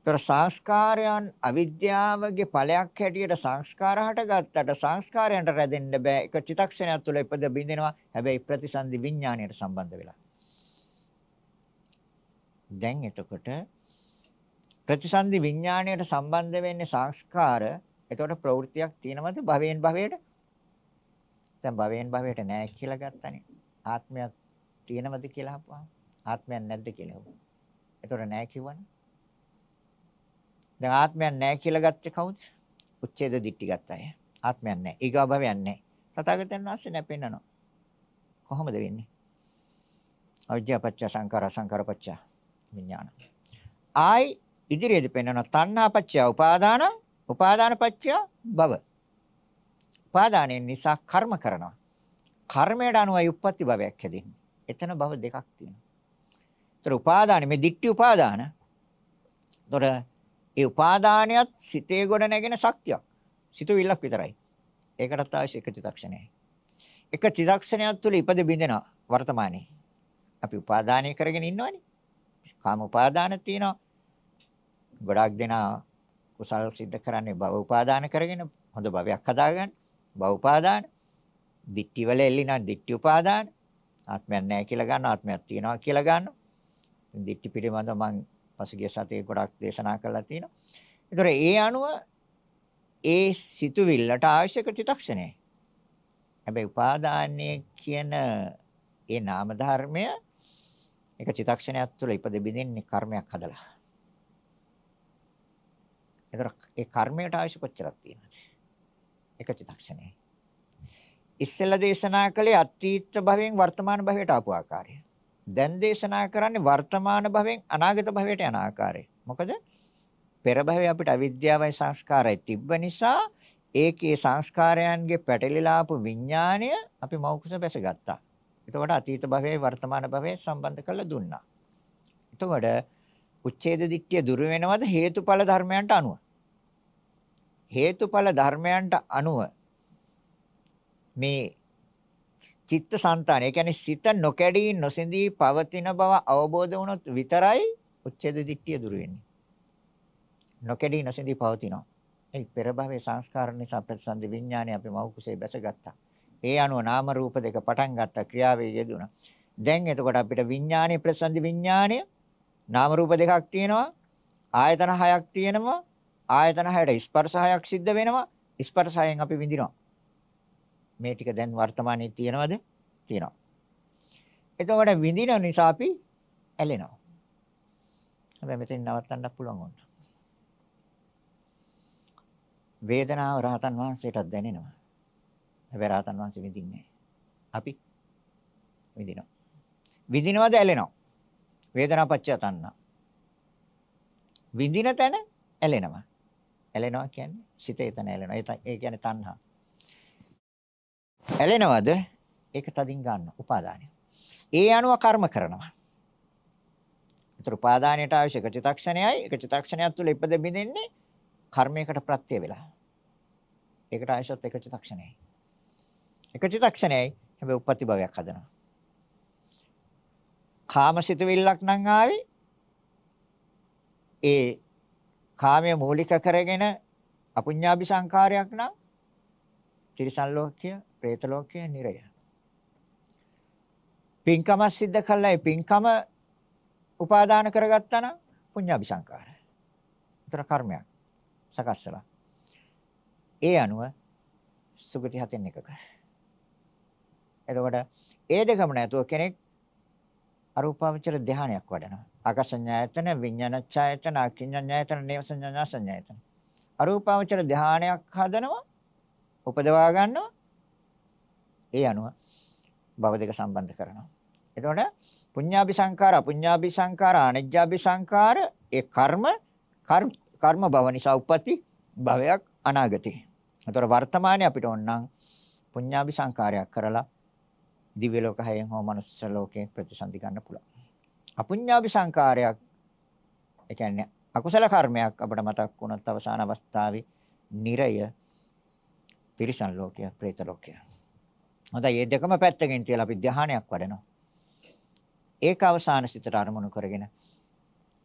ତර සංස්කාරයන් අවිද්‍යාවගේ ඵලයක් හැටියට සංස්කාර හටගත්තට සංස්කාරයන්ට රැඳෙන්න බෑ. එක චිතක්ෂණයක් තුළ ඉපද බින්දිනවා. හැබැයි ප්‍රතිසන්දි විඥාණයට සම්බන්ධ වෙලා. දැන් එතකොට ප්‍රතිසන්දි විඥාණයට සම්බන්ධ වෙන්නේ සංස්කාර එතකොට ප්‍රවෘත්තියක් තියෙනවද භවයෙන් භවයට? දැන් භවයෙන් භවයට නෑ කියලා ගත්තනේ. ආත්මයක් තියෙනවද කියලා අහපුවා. ආත්මයක් නැද්ද කියලා අහුවා. එතකොට නෑ කිව්වනේ. දැන් ආත්මයක් නෑ කියලා ගත්තේ කවුද? උච්ඡේද දිට්ටි ගත්ත අය. ආත්මයක් නැහැ. ඊගා භවයක් නැහැ. තථාගතයන් වහන්සේ නැපෙන්නනවා. කොහොමද වෙන්නේ? අවිද්‍යාපච්ච සංඛාර සංඛාරපච්ච විඥාන. ආයි ඉදිරියේදී පෙන්වන තණ්හාපච්ච උපාදාන උපාදානපච්ච භව. උපාදානයෙන් නිසා කර්ම කරනවා. කර්මයට අනුවයි උප්පත්ති භවයක් හැදෙන්නේ. එතන භව දෙකක් තියෙනවා. ඒතර උපාදාන මේ දික්ටි උපාදාන. ඒතර ඒ උපාදානියත් සිතේ ගොඩ නැගෙන ශක්තියක්. සිතුවිල්ලක් විතරයි. ඒකටත් අවශ්‍ය එක චිත්තක්ෂණයයි. එක චිත්තක්ෂණයක් තුළ ඉපද බින්දෙනවා වර්තමානයේ. අපි උපාදානය කරගෙන ඉන්නවනේ. කාම උපාදාන තියෙනවා. ගොඩාක් දෙනා කුසල් සිද්ධ කරන්නේ භව උපාදාන කරගෙන හොඳ භවයක් හදාගන්න. භව උපාදාන. දික්ටි වල එල්ලිනා දික්ටි උපාදාන. ආත්මයක් නැහැ කියලා ගන්න ආත්මයක් තියෙනවා කියලා ගන්නවා. දික්ටි පිළිබඳව මම පසුගිය සතියේ ගොඩක් දේශනා කරලා තියෙනවා. ඒතර ඒ අනුව ඒ සිතුවිල්ලට අවශ්‍යක චිතක්ෂණය. හැබැයි උපාදානයේ කියන ඒ නාම ධර්මය එක චිතක්ෂණයක් තුළ ඉපද බින්දින්නේ කර්මයක් හදලා. ඒතර ඒ කර්මයට අවශ්‍ය කොච්චරක් තියෙනවද? එක චිතක්ෂණේ. ඉස්සෙල්ලා දේශනා කළේ අතීත භවයෙන් වර්තමාන භවයට ආපු ආකාරය. දැන් දේශනා කරන්නේ වර්තමාන භවෙන් අනාගත භවයට යන ආකාරය. මොකද පෙර භවයේ අපිට අවිද්‍යාවයි සංස්කාරයි තිබ්බ නිසා ඒකේ සංස්කාරයන්ගේ පැටලිලා ආපු විඥාණය අපි මෞකස බැසගත්තා. එතකොට අතීත භවයේ වර්තමාන භවයේ සම්බන්ධ කරලා දුන්නා. එතකොට උච්ඡේද දිට්ඨිය දුර වෙනවද හේතුඵල ධර්මයන්ට අනුව? හේතුඵල ධර්මයන්ට අනුව මේ චිත්තසංතාන. ඒ කියන්නේ සිත නොකැඩී නොසිඳී පවතින බව අවබෝධ වුණොත් විතරයි උච්ඡේද දිට්ඨිය දුර වෙන්නේ. නොකැඩී නොසිඳී පවතිනවා. ඒ පෙර භවයේ සංස්කාර නිසා ප්‍රතිසන්දි විඥානය අපි මව් කුසේ බැසගත්තා. ඒ අනුව නාම රූප දෙක පටන් ගත්ත ක්‍රියාවේ යෙදුණා. දැන් එතකොට අපිට විඥානයේ ප්‍රතිසන්දි විඥානය නාම රූප දෙකක් තියෙනවා. ආයතන හයක් තියෙනවා. ආයතන හයට ස්පර්ශ හයක් සිද්ධ වෙනවා. ස්පර්ශ හයෙන් අපි විඳිනවා. මේ ටික දැන් වර්තමානයේ තියෙනවද? තියෙනවා. එතකොට විඳින නිසා අපි ඇලෙනවා. හැබැයි මෙතෙන් නවත්තන්න පුළුවන් ඕන. වේදනාව රහතන් වහන්සේටත් දැනෙනවා. හැබැයි රහතන් වහන්සේ විඳින්නේ අපි විඳිනවා. විඳිනවද ඇලෙනවා? වේදනා පච්චය තණ්හා. විඳින තැන ඇලෙනවා. ඇලෙනවා කියන්නේ සිතේ තැන ඇලෙනවා. ඒ කියන්නේ තණ්හා. ඇලෙනවද? ඒක තදින් ගන්න උපාදානය. ඒ අනුව කර්ම කරනවා. ඒතර උපාදානයට අවශ්‍ය එක චිතක්ෂණයයි එක චිතක්ෂණයක් තුළ ඉපද බින්දෙන්නේ කර්මයකට ප්‍රත්‍ය වෙලා. ඒකට අවශ්‍යත් එක චිතක්ෂණයයි. එක චිතක්ෂණයයි හැබැයි උපපති භවයක් හදනවා. කාමසිතවිල්ලක් නම් ආවේ ඒ කාමයේ මූලික කරගෙන අපුඤ්ඤාභි සංකාරයක් නම් තිරිසන් ලෝකය, പ്രേත ලෝකය, නිරය. පින්කම සිද්ධ කළා ඒ පින්කම උපාදාන කරගත්තා නම් පුඤ්ඤාභි සංකාර. උතර කර්මයක් සකස්සලා. ඒ අනුව සුගති හතෙන් එකක. එතකොට ඒ දෙකම නැතුව කෙනෙක් අරූපාවචර ධානයක් වඩනවා. ආකාසඤ්ඤායතන, විඤ්ඤාණච්ඡායතන, අකිඤ්ඤඤ්ඤායතන, නේවසඤ්ඤාසඤ්ඤායතන. අරූපාවචර ධානයක් හදනවා, උපදවා ගන්නවා. ඒ අනුව භව දෙක සම්බන්ධ කරනවා. එතකොට පුඤ්ඤාභි සංඛාර, අපුඤ්ඤාභි සංඛාර, අනිජ්ජාභි සංඛාර ඒ කර්ම කර්ම භව නිසා උප්පති භවයක් අනාගතේ. එතකොට වර්තමානයේ අපිට ඕනනම් පුඤ්ඤාභි සංඛාරයක් කරලා දිව්‍ය ලෝක හයෙන් හෝ මනුස්ස ලෝකේ ප්‍රතිසන්දි ගන්න පුළුවන්. අපුඤ්ඤාභි සංඛාරයක් ඒ කියන්නේ අකුසල කර්මයක් අපිට මතක් වුණොත් අවසාන අවස්ථාවේ නිරය තිරිසන් ලෝකය, പ്രേත ලෝකය. හොඳයි මේ දෙකම පැත්තකින් තියලා අපි ධානයක් වඩනවා. ඒක අවසාන සිතට අරමුණු කරගෙන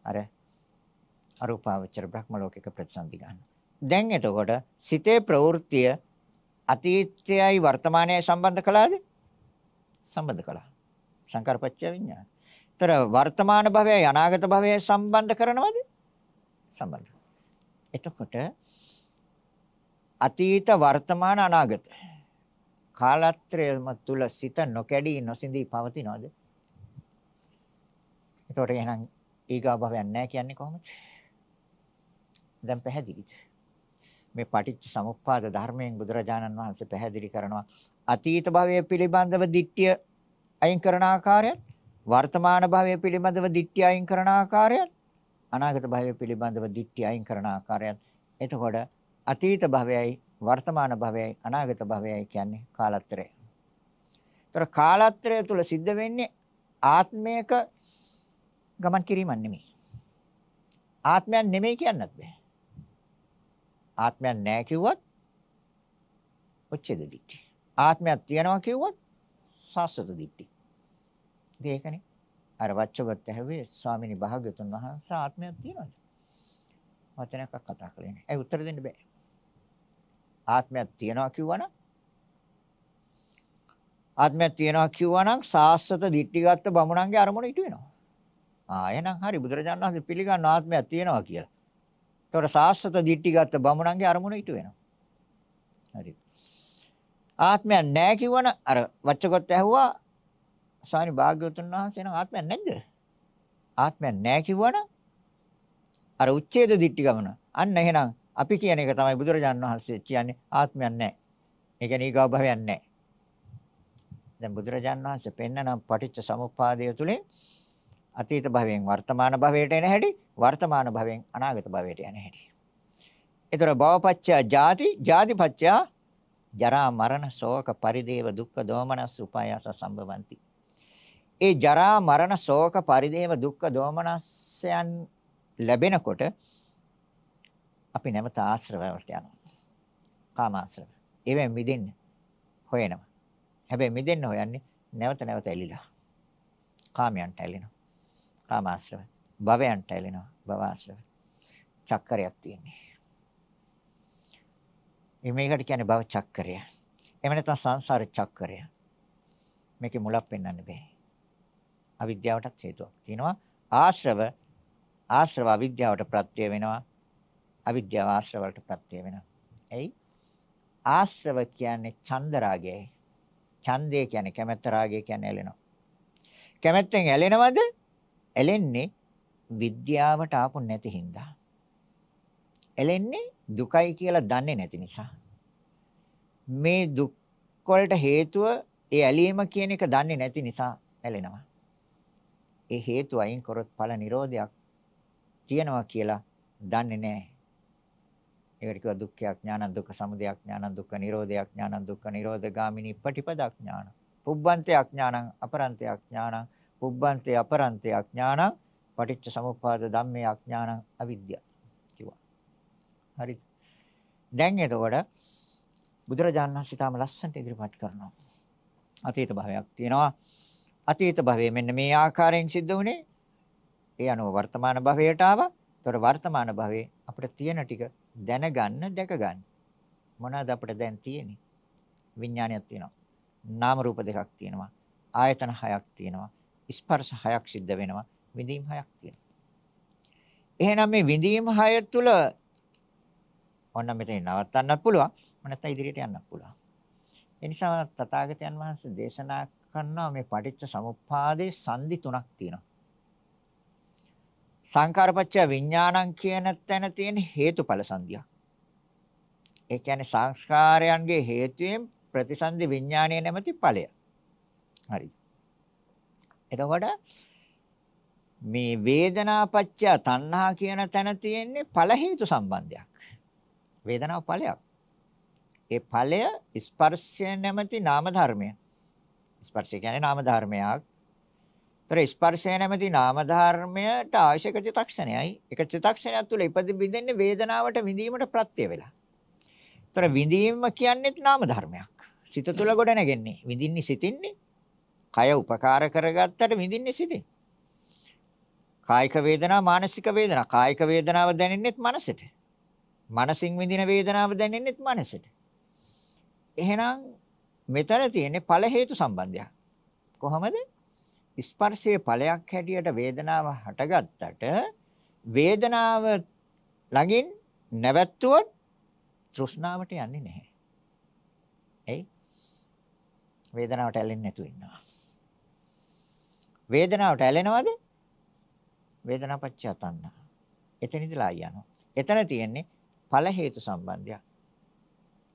අර අරූපාවචර බ්‍රහ්ම ලෝකයක ප්‍රතිසන්දි ගන්න. දැන් එතකොට සිතේ ප්‍රවෘත්තිය අතීතයයි වර්තමානයයි සම්බන්ධ කළාද? සම්බන්ධ කළා. සංකාරපච්චය විඥාන. ତර වර්තමාන භවයයි අනාගත භවයයි සම්බන්ධ කරනවද? සම්බන්ධ. එතකොට අතීත වර්තමාන අනාගත කාලත්‍රයම තුල සිත නොකැඩී නොසිඳී පවතිනවද? එතකොට එහෙනම් ඊගා භවයක් නැහැ කියන්නේ කොහොමද? දැන් පැහැදිලිද? මේ පටිච්ච සමුප්පාද ධර්මයෙන් බුදුරජාණන් වහන්සේ පැහැදිලි කරනවා අතීත භවය පිළිබඳව දිට්ඨිය අයින් කරන ආකාරයත් වර්තමාන භවය පිළිබඳව දිට්ඨිය අයින් කරන ආකාරයත් අනාගත භවය පිළිබඳව දිට්ඨිය අයින් කරන ආකාරයත් එතකොට අතීත භවයයි වර්තමාන භවයයි අනාගත භවයයි කියන්නේ කාලත්‍රය. ඒතර කාලත්‍රය තුල සිද්ධ වෙන්නේ ආත්මයක ගමන් කිරීමක් නෙමෙයි. ආත්මයක් නෙමෙයි කියන්නත් බෑ. ආත්මයක් නැහැ කිව්වත් උච්ඡේද දිට්ඨි. ආත්මයක් තියනවා කිව්වොත් සාස්වත දිට්ඨි. ඉතින් ඒකනේ අර වච්චගත ඇහුවේ ස්වාමිනී භාග්‍යතුන් වහන්සේ ආත්මයක් තියනවාද? වචනයක් කතා කළේ නෑ. ඒ උත්තර දෙන්න බෑ. ආත්මයක් තියනවා කිව්වනම් ආත්මයක් තියනවා කිව්වනම් සාස්වත දිට්ඨිගත බමුණන්ගේ අරමුණ ඉටු වෙනවා. ආ එහෙනම් හරි බුදුරජාණන් වහන්සේ පිළිගන්න ආත්මයක් තියනවා කියලා. ඒතකොට සාස්වත දිට්ඨිගත බමුණන්ගේ අරමුණ ඉටු වෙනවා. හරි. ආත්මයක් නැහැ කිව්වන අර වච්චකොත් ඇහුවා සානි භාග්‍යවතුන් වහන්සේ නම් ආත්මයක් නැද්ද? ආත්මයක් නැහැ කිව්වන අර උච්ඡේද දිට්ඨි ගමන. අන්න එහෙනම් අපි කියන එක තමයි බුදුරජාණන් වහන්සේ කියන්නේ ආත්මයක් නැහැ. ඒ කියන්නේ ඊගව භවයක් නැහැ. දැන් බුදුරජාණන් වහන්සේ පෙන්නනම් පටිච්ච සමුප්පාදය තුලින් අතීත භවයෙන් වර්තමාන භවයට එන හැටි වර්තමාන භවයෙන් අනාගත භවයට යන හැටි. ඒතර භවපච්චය ජාති ජාතිපච්චය ජරා මරණ ශෝක පරිදේව දුක්ඛ දෝමනස් උපායස සම්භවಂತಿ. ඒ ජරා මරණ ශෝක පරිදේව දුක්ඛ දෝමනස්යන් ලැබෙනකොට අපි නැවත ආශ්‍රවයට යනවා. කාමාශ්‍රව. ඒවෙන් මිදෙන්න හොයනවා. හැබැයි මිදෙන්න හොයන්නේ නැවත නැවත ඇලිලා. කාමයන්ට ඇලෙනවා. කාමාශ්‍රව. භවයන්ට ඇලෙනවා. භවආශ්‍රව. චක්‍රයක් තියෙන්නේ. මේකට කියන්නේ භව චක්‍රය. එහෙම නැත්නම් සංසාර චක්‍රය. මේකේ මුලක් පෙන්වන්න බෑ. අවිද්‍යාවටත් හේතුවක් තියෙනවා. ආශ්‍රව ආශ්‍රව අවිද්‍යාවට ප්‍රත්‍ය වෙනවා. අවිද්‍යාව ආශ්‍රවවලට ප්‍රත්‍ය වෙනවා. එයි ආශ්‍රව කියන්නේ චන්ද රාගයයි. ඡන්දය කියන්නේ කැමැත්ත රාගය කියන්නේ ඇලෙනවා. කැමැත්තෙන් ඇලෙනවද? ඇලෙන්නේ විද්‍යාවට ආපු නැති හින්දා. ඇලෙන්නේ දුකයි කියලා දන්නේ නැති නිසා. මේ දුක් වලට හේතුව ඒ ඇලීම කියන එක දන්නේ නැති නිසා ඇලෙනවා. ඒ හේතු අයින් කරොත් ඵල නිරෝධයක් තියෙනවා කියලා දන්නේ නැහැ. ඒකට කිව්වා දුක්ඛ ඥාන දුක්ඛ සමුදය ඥාන දුක්ඛ නිරෝධය ඥාන දුක්ඛ නිරෝධ ගාමිනී පටිපද ඥාන. පුබ්බන්තේ ඥානං අපරන්තේ ඥානං පුබ්බන්තේ අපරන්තේ අඥානං පටිච්ච සමුප්පාද ධම්මේ අඥානං අවිද්‍යාව කිව්වා. හරිද? දැන් එතකොට බුදුරජාණන් වහන්සේ තාම ලස්සනට ඉදිරිපත් කරනවා. අතීත භවයක් තියෙනවා. අතීත භවයේ මෙන්න මේ ආකාරයෙන් සිද්ධ වුණේ. ඒ අනුව වර්තමාන භවයට ආවා. ඒතකොට වර්තමාන භවයේ අපිට තියෙන ටික දැනගන්න, දැකගන්න. මොනවාද අපිට දැන් තියෙන්නේ? විඥානයක් තියෙනවා. නාම රූප දෙකක් තියෙනවා. ආයතන හයක් තියෙනවා. ස්පර්ශ හයක් සිද්ධ වෙනවා. විඳීම් හයක් තියෙනවා. එහෙනම් මේ විඳීම් හය තුළ ඔන්න මෙතන නවත්තන්නත් පුළුවන්. නැත්නම් ඉදිරියට යන්නත් පුළුවන්. ඒ නිසා තථාගතයන් වහන්සේ දේශනා කරනවා මේ පටිච්ච සමුප්පාදේ සංදි තුනක් තියෙනවා. සංකාරපච්චය විඥානං කියන තැන තියෙන හේතුඵල සංදියක්. ඒ කියන්නේ සංස්කාරයන්ගේ හේතුයෙන් ප්‍රතිසන්දි විඥානය නැමැති ඵලය. හරිද? එතකොට මේ වේදනාපච්චය තණ්හා කියන තැන තියෙන්නේ ඵල හේතු සම්බන්ධයක්. වේදනාව ඵලයක්. ඒ ඵලය ස්පර්ශය නැමැති නාම ධර්මය. ස්පර්ශය කියන්නේ නාම ධර්මයක්. ତර ස්පර්ශය නැමැති නාම ධර්මයට අවශ්‍යක චිතක්ෂණයයි. ඒක චිතක්ෂණයක් තුළ ඉපදි බින්දෙන්නේ වේදනාවට විඳීමට ප්‍රත්‍ය වෙලා. ତර විඳීම කියන්නේත් නාම ධර්මයක්. සිත තුළ ගොඩ නැගෙන්නේ. විඳින්නේ සිතින්නේ. කය උපකාර කරගත්තට විඳින්නේ සිතින්. කායික වේදනා මානසික වේදනා. කායික වේදනාව දැනෙන්නේත් මනසට. මනසින් විඳින වේදනාව දැනෙන්නේත් මනසට. එහෙනම් මෙතන තියෙන්නේ ඵල හේතු සම්බන්ධයක්. කොහොමද? ස්පර්ශයේ ඵලයක් හැටියට වේදනාව හටගත්තට වේදනාව ළඟින් නැවැත්තුවොත් තෘෂ්ණාවට යන්නේ නැහැ. එයි වේදනාවට ඇලෙන්නේ නැතුව ඉන්නවා. වේදනාවට ඇලෙනවද? වේදනාපච්චය තණ්හා. එතන ඉඳලා යනවා. එතන තියෙන්නේ ඵල හේතු සම්බන්ධයක්.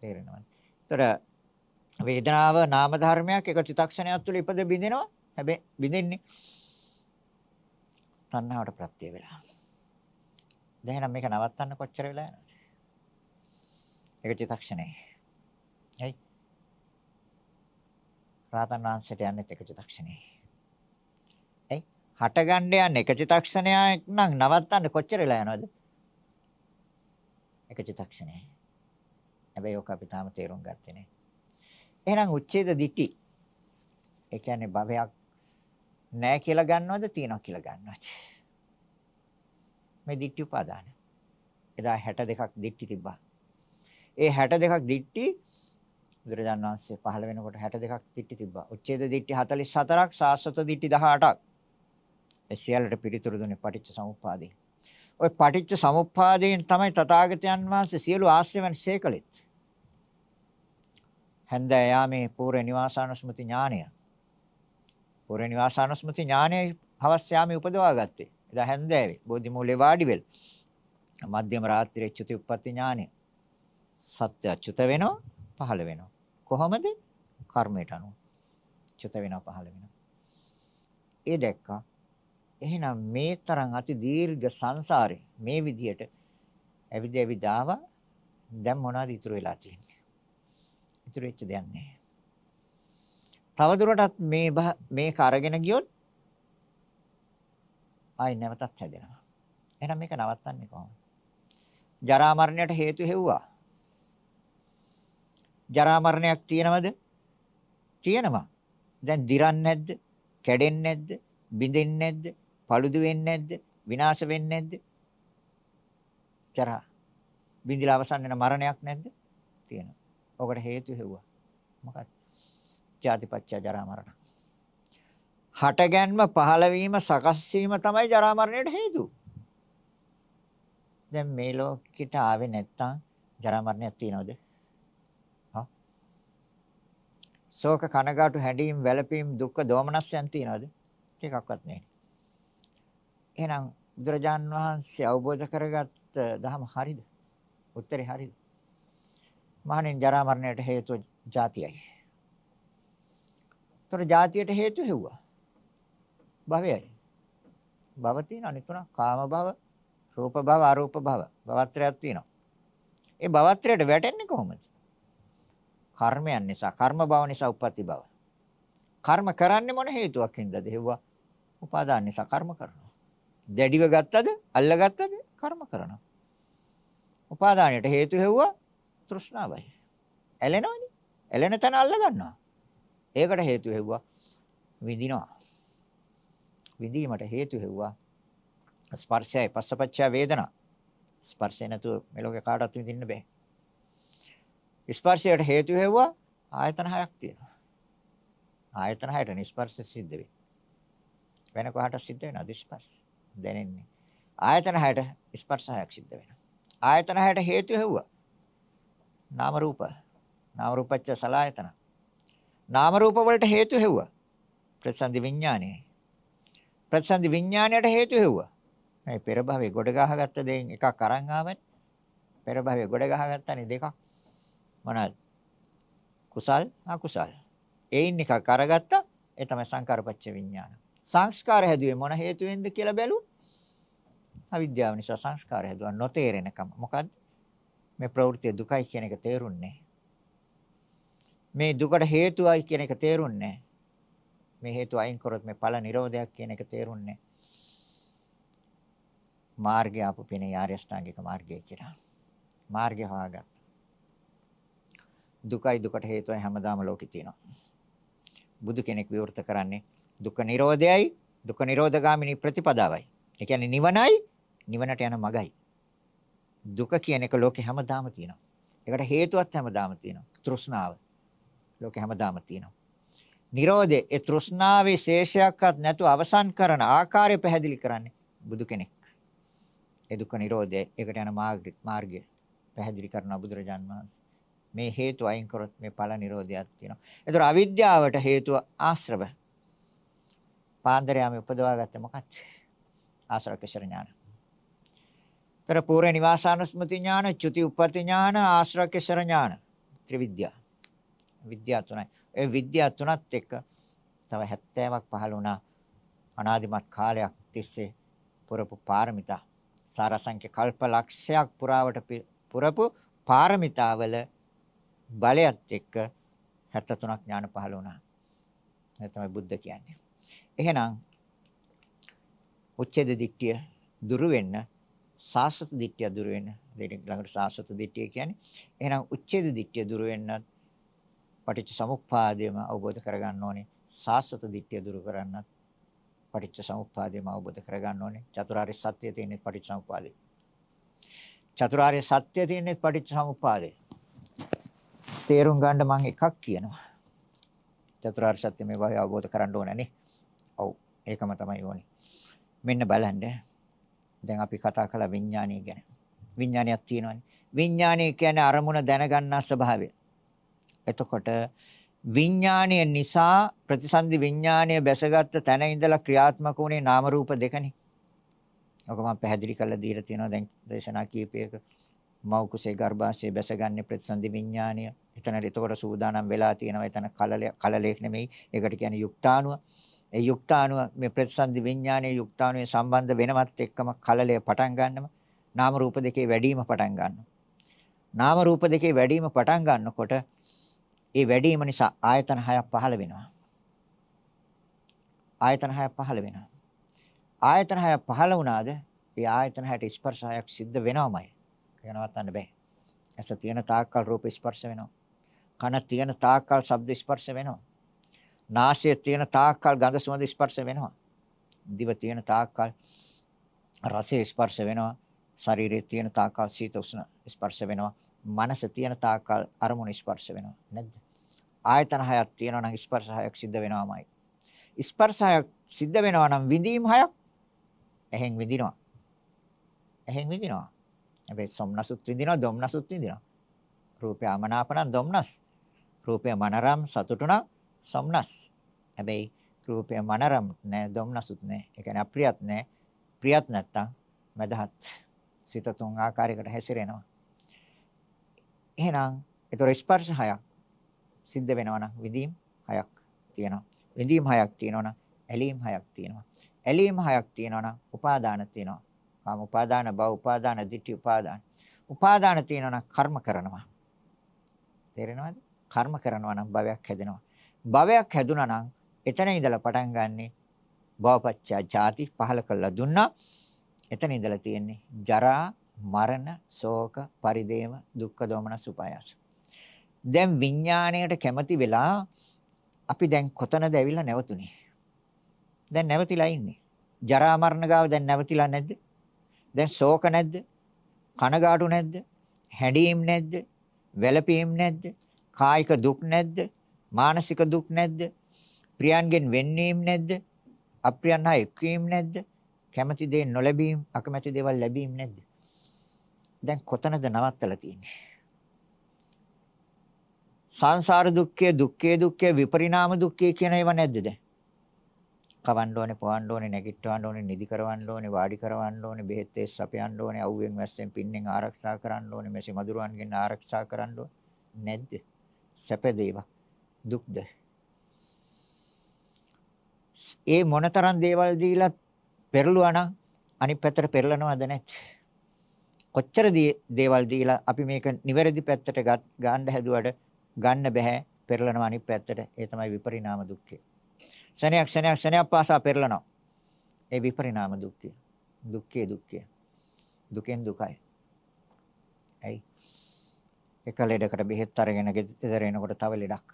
තේරෙනවද? ඒතර වේදනාව නාම ධර්මයක් එක චිත්තක්ෂණයක් තුළ ඉපද බිඳිනවා. හැබැයි බිඳින්නේ තණ්හාවට ප්‍රත්‍ය වෙලා. දැන් එහෙනම් මේක නවත්තන්න කොච්චර වෙලා යනවද? එක චිත්තක්ෂණේ. හයි. රාතන් වහන්සේට යන්නේ එක චිත්තක්ෂණේ. එයි හටගන්න යන්නේ එක චිත්තක්ෂණයක් නම් නවත්තන්න කොච්චර වෙලා යනවද? එක චිත්තක්ෂණේ. හැබැයි ඔක අපි තාම තේරුම් ගත්තේ නෑ. එහෙනම් උච්ඡේද දිටි. ඒ කියන්නේ භවයක් නෑ කියලා ගන්නවද තියනවා කියලා ගන්නවද? මේ දිට්ටි උපාදාන. එදා 62ක් දිට්ටි තිබ්බා. ඒ 62ක් දිට්ටි බුදුරජාණන් වහන්සේ පහළ වෙනකොට 62ක් දිට්ටි තිබ්බා. උච්ඡේද දිට්ටි 44ක්, සාස්වත දිට්ටි 18ක්. ඒ සියල්ලට පිළිතුරු දුන්නේ පටිච්ච සමුප්පාදේ. ওই පටිච්ච සමුප්පාදයෙන් තමයි තථාගතයන් වහන්සේ සියලු ආශ්‍රයයන් ශේකලෙත්. හන්දෑ යාමේ පූර්ව නිවාසානුස්මති ඥානය. පූර්ව නිවාසානුස්මති ඥානය හවස් යාමේ උපදවා ගත්තේ. එදා හන්දෑවේ බෝධි මූලේ වාඩි වෙල්. මධ්‍යම රාත්‍රියේ චුති උප්පත්ති ඥානය. සත්‍ය අචුත වෙනවා පහළ වෙනවා. කොහොමද? කර්මයට අනුව. චුත වෙනවා පහළ වෙනවා. ඒ දැක්කා එහෙනම් මේ තරම් අති දීර්ඝ සංසාරේ මේ විදියට ඇවිද ඇවිද ආවා. දැන් මොනවද ඉතුරු වෙලා තියෙන්නේ? ඉතුරු වෙච්ච දෙයක් නැහැ තවදුරටත් මේ මේක අරගෙන ගියොත් ආයි නැවතත් හැදෙනවා. එහෙනම් මේක නවත්තන්නේ කොහොමද? ජරා මරණයට හේතු හෙව්වා. ජරා මරණයක් තියෙනවද? තියෙනවා. දැන් දිරන්නේ නැද්ද? කැඩෙන්නේ නැද්ද? බිඳෙන්නේ නැද්ද? Paludu වෙන්නේ නැද්ද? විනාශ වෙන්නේ නැද්ද? ජරා. බින්දිලා අවසන් වෙන මරණයක් නැද්ද? තියෙනවා. ඔකට හේතු හෙව්වා. මොකක්ද? ජාතිපච්චය ජරා මරණ. හටගැන්ම පහළ වීම සකස් වීම තමයි ජරා මරණයට හේතුව. දැන් මේ ලෝකෙට ආවේ නැත්තම් ජරා මරණයක් තියනවද? හා? ශෝක කනගාටු හැඬීම් වැළපීම් දුක්ඛ දෝමනස්යන් තියනවද? එකක්වත් නැහැ. එහෙනම් බුදුරජාන් වහන්සේ අවබෝධ කරගත්ත ධම හරිද? උත්තරේ හරිද? මහණෙන් ජරා මරණයට හේතුව ජාතියයි. ତොර ජාතියට හේතු හෙව්වා. භවයයි. භව තියෙන අනිත් තුන කාම භව, රූප භව, අරූප භව. භවත්‍රයක් තියෙනවා. ඒ භවත්‍රයට වැටෙන්නේ කොහොමද? කර්මයන් නිසා, කර්ම භව නිසා උප්පත්ති භව. කර්ම කරන්නේ මොන හේතුවක් හින්දාද? හෙව්වා. උපාදාන නිසා කර්ම කරනවා. දැඩිව ගත්තද? අල්ලගත්තද? කර්ම කරනවා. උපාදානයට හේතු හෙව්වා තෘෂ්ණාවයි. ඇලෙනවනේ. ඇලෙන තැන අල්ල ගන්නවා. ඒකට හේතු හෙව්වා විඳිනවා. විඳීමට හේතු හෙව්වා ස්පර්ශයයි පස්සපච්චය වේදනා. ස්පර්ශය නැතුව මෙලොගේ කාටවත් විඳින්න බෑ. ස්පර්ශයට හේතු හෙව්වා ආයතන හයක් තියෙනවා. ආයතන හයට නිස්පර්ශ සිද්ධ වෙයි. වෙන කොහට සිද්ධ වෙනවද ස්පර්ශ? දැනෙන්නේ. ආයතන 6ට ස්පර්ශයක් සිද්ධ වෙනවා. ආයතන 6ට හේතු හේවුවා. නාම රූප. නාම රූපච්ච සලායතන. නාම රූප වලට හේතු හේවුවා. ප්‍රසන්දි විඥානේ. ප්‍රසන්දි විඥාණයට හේතු හේවුවා. මේ පෙර භවයේ ගොඩ ගහගත්ත දෙයින් එකක් අරන් ආවනේ. පෙර භවයේ ගොඩ ගහගත්තනේ දෙකක්. මොනවාද? කුසල් අකුසල්. ඒයින් එකක් අරගත්තා. ඒ තමයි සංකාරපච්ච විඥාන. සංස්කාර හැදුවේ මොන හේතුවෙන්ද කියලා බැලුවොත් අවිද්‍යාව නිසා සංස්කාර හැදුවා නොතේරෙනකම. මොකද්ද? මේ ප්‍රවෘත්ති දුකයි කියන එක තේරුන්නේ මේ දුකට හේතුවයි කියන එක තේරුන්නේ මේ හේතු අයින් කරොත් මේ ඵල නිරෝධයක් කියන එක තේරුන්නේ මාර්ගය ආපු පිනේ ආර්ය අෂ්ටාංගික මාර්ගය කියලා. මාර්ගය හොයාගත්තා. දුකයි දුකට හේතුවයි හැමදාම ලෝකේ තියෙනවා. බුදු කෙනෙක් විවෘත කරන්නේ දුක්ඛ නිරෝධයයි දුක්ඛ නිරෝධගාමිනී ප්‍රතිපදාවයි. ඒ කියන්නේ නිවනයි නිවනට යන මගයි. දුක කියන එක ලෝකේ හැමදාම තියෙනවා. ඒකට හේතුවත් හැමදාම තියෙනවා. තෘෂ්ණාව. ලෝකේ හැමදාම තියෙනවා. නිරෝධේ ඒ තෘෂ්ණාවේ ශේෂයක්වත් නැතුව අවසන් කරන ආකාරය පැහැදිලි කරන්නේ බුදු කෙනෙක්. ඒ දුක්ඛ නිරෝධය ඒකට යන මාර්ගය පැහැදිලි කරන බුදුරජාන් වහන්සේ. මේ හේතු අයින් කරොත් මේ ඵල නිරෝධයක් තියෙනවා. ඒතර අවිද්‍යාවට හේතුව ආශ්‍රව. පාන්දරයාම උපදවා ගත්තේ මොකක්ද? ආශ්‍රවකේශර ඥාන. තර පූර්ව නිවාසානුස්මති ඥාන, චුති උපපති ඥාන, ආශ්‍රවකේශර ඥාන. ත්‍රිවිද්‍යා. විද්‍යා තුනයි. ඒ විද්‍යා තුනත් එක්ක තව 70ක් පහළ වුණා. අනාදිමත් කාලයක් තිස්සේ පුරපු පාරමිතා. සාරසංඛ්‍ය කල්ප ලක්ෂයක් පුරාවට පුරපු පාරමිතාවල බලයත් එක්ක 73ක් ඥාන පහළ වුණා. ඒ තමයි බුද්ධ කියන්නේ. එහෙනම් උච්ඡේද දිට්ඨිය දුරු වෙන්න සාස්වත දිට්ඨිය දුරු වෙන්න. දෙනෙක් ළඟට සාස්වත දිට්ඨිය කියන්නේ එහෙනම් උච්ඡේද දිට්ඨිය දුරු වෙන්න පටිච්ච සමුප්පාදයම අවබෝධ කරගන්න ඕනේ. සාස්වත දිට්ඨිය දුරු කරන්නත් පටිච්ච සමුප්පාදයම අවබෝධ කරගන්න ඕනේ. චතුරාර්ය සත්‍ය තියෙන්නේ පටිච්ච සමුප්පාදේ චතුරාර්ය සත්‍ය තියෙන්නේ පටිච්ච සමුප්පාදේ තේරුම් ගන්න මම එකක් කියනවා. චතුරාර්ය සත්‍ය මේ වගේ අවබෝධ කරගන්න ඕනේ නේ. ඔව් ඒකම තමයි ඕනේ මෙන්න බලන්න. දැන් අපි කතා කළා විඥානය ගැන. විඥානයක් තියෙනවානේ. විඥානය කියන්නේ අරමුණ දැනගන්නා ස්වභාවය. එතකොට විඥානය නිසා ප්‍රතිසන්දි විඥානය බැසගත්ත තැන ඉඳලා ක්‍රියාත්මක වුණේ නාම රූප දෙකනේ. ඔක මම පැහැදිලි කරලා දීලා තියෙනවා දැන් දේශනා කීපයක. මව් කුසේ ගර්භාෂයේ බැසගන්නේ ප්‍රතිසන්දි විඥානය. එතන එතකොට සූදානම් වෙලා තියෙනවා එතන කලල කලලයක් නෙමෙයි. ඒකට කියන්නේ යුක්තාණුව. ඒ යුක්තාණුව මේ ප්‍රතිසන්දි විඥානයේ යුක්තාණුවේ සම්බන්ධ වෙනවත් එක්කම කලලය පටන් ගන්නම නාම රූප දෙකේ වැඩිම පටන් ගන්නවා. නාම රූප දෙකේ වැඩිම පටන් ගන්නකොට ඒ වැඩිම නිසා ආයතන හයක් පහළ වෙනවා. ආයතන හයක් පහළ වෙනවා. ආයතන හයක් පහළ වුණාද ඒ ආයතන හයට ස්පර්ශ හයක් සිද්ධ වෙනවමයි. කියනවත්තන්න බෑ. ඇස තියෙන තාක්කල් රූප ස්පර්ශ වෙනවා. කන තියෙන තාක්කල් ශබ්ද ස්පර්ශ වෙනවා. නාසයේ තියෙන තාක්කල් ගඳ සුවඳ ස්පර්ශ වෙනවා. දිව තියෙන තාක්කල් රසයේ ස්පර්ශ වෙනවා. ශරීරයේ තියෙන තාක්කල් සීත උෂ්ණ ස්පර්ශ වෙනවා. මනස තියෙන තාක්කල් අරමුණ ස්පර්ශ වෙනවා. නැද්ද? ආයතන හයක් තියෙනවා නම් ස්පර්ශ හයක් සිද්ධ වෙනවාමයි. ස්පර්ශ හයක් සිද්ධ වෙනවා නම් විඳීම් හයක් එහෙන් විඳිනවා. එහෙන් විඳිනවා. හැබැයි සොම්නසුත් විඳිනවා, දොම්නසුත් විඳිනවා. රූපය අමනාපන දොම්නස්. රූපය මනරම් සතුටුණා සොම්නස්. හැබැයි රූපය මනරම් නෑ, දොම්නසුත් නෑ. ඒ කියන්නේ අප්‍රියත් නෑ. ප්‍රියත් නැත්තම් මදහත් සිත තුන් ආකාරයකට හැසිරෙනවා. එහෙනම් ඒතර ස්පර්ශ හයක් සිද්ධ වෙනවා නම් විදීම් හයක් තියෙනවා. විදීම් හයක් තියෙනවා නම් ඇලීම් හයක් තියෙනවා. ඇලීම් හයක් තියෙනවා නම් උපාදාන තියෙනවා. කාම උපාදාන, භව උපාදාන, ditthi උපාදාන. උපාදාන තියෙනවා නම් කර්ම කරනවා. තේරෙනවද? කර්ම කරනවා නම් භවයක් හැදෙනවා. භවයක් හැදුනා නම් එතන ඉඳලා පටන් ගන්නෙ භවපච්චා ජාති පහල කළා දුන්නා. එතන ඉඳලා තියෙන්නේ ජරා, මරණ, ශෝක, පරිදේව, දුක්ඛ දෝමන සුපායස. දැන් විඥාණයට කැමති වෙලා අපි දැන් කොතනද ඇවිල්ලා නැවතුනේ? දැන් නැවතිලා ඉන්නේ. ජරා මරණ ගාව දැන් නැවතිලා නැද්ද? දැන් ශෝක නැද්ද? කනගාටු නැද්ද? හැඬීම් නැද්ද? වැළපීම් නැද්ද? කායික දුක් නැද්ද? මානසික දුක් නැද්ද? ප්‍රියයන්ගෙන් වෙන්වීම නැද්ද? අප්‍රියයන් හා එක්වීම නැද්ද? කැමැති දේ නොලැබීම, අකමැති දේවල් ලැබීම නැද්ද? දැන් කොතනද නවත්තලා තියෙන්නේ? සංසාර දුක්ඛය, දුක්ඛේ දුක්ඛය, විපරිණාම දුක්ඛය කියන ඒවා නැද්ද දැන්? කවන්න ඕනේ, පොවන්න ඕනේ, නැගිටවන්න ඕනේ, නිදි කරවන්න ඕනේ, වාඩි කරවන්න ඕනේ, බෙහෙත් ඒස් අපයන්න ඕනේ, අවුවෙන් වැස්සෙන් පින්නෙන් ආරක්ෂා කරන්න ඕනේ, මෙසි මදුරුවන්ගෙන් ආරක්ෂා කරන්න ඕනේ. නැද්ද? සැප දේවා. දුක්ද? ඒ මොනතරම් දේවල් දීලා පෙරළුවා නම් අනිත් පැත්තට පෙරලනවද නැත්? කොච්චර දේවල් දීලා අපි මේක නිවැරදි පැත්තට ගන්න හැදුවට ගන්න බෑ පෙරලනවා අනිත් පැත්තට. ඒ තමයි විපරිණාම දුක්ඛය. ශනයක් ශනයක් ශනයක් පාසා පෙරලනවා. ඒ විපරිණාම දුක්ඛය. දුක්ඛේ දුක්ඛය. දුකෙන් දුකයි. ඇයි? එක ලෙඩකට බෙහෙත් අරගෙන ගෙදර එනකොට තව ලෙඩක්.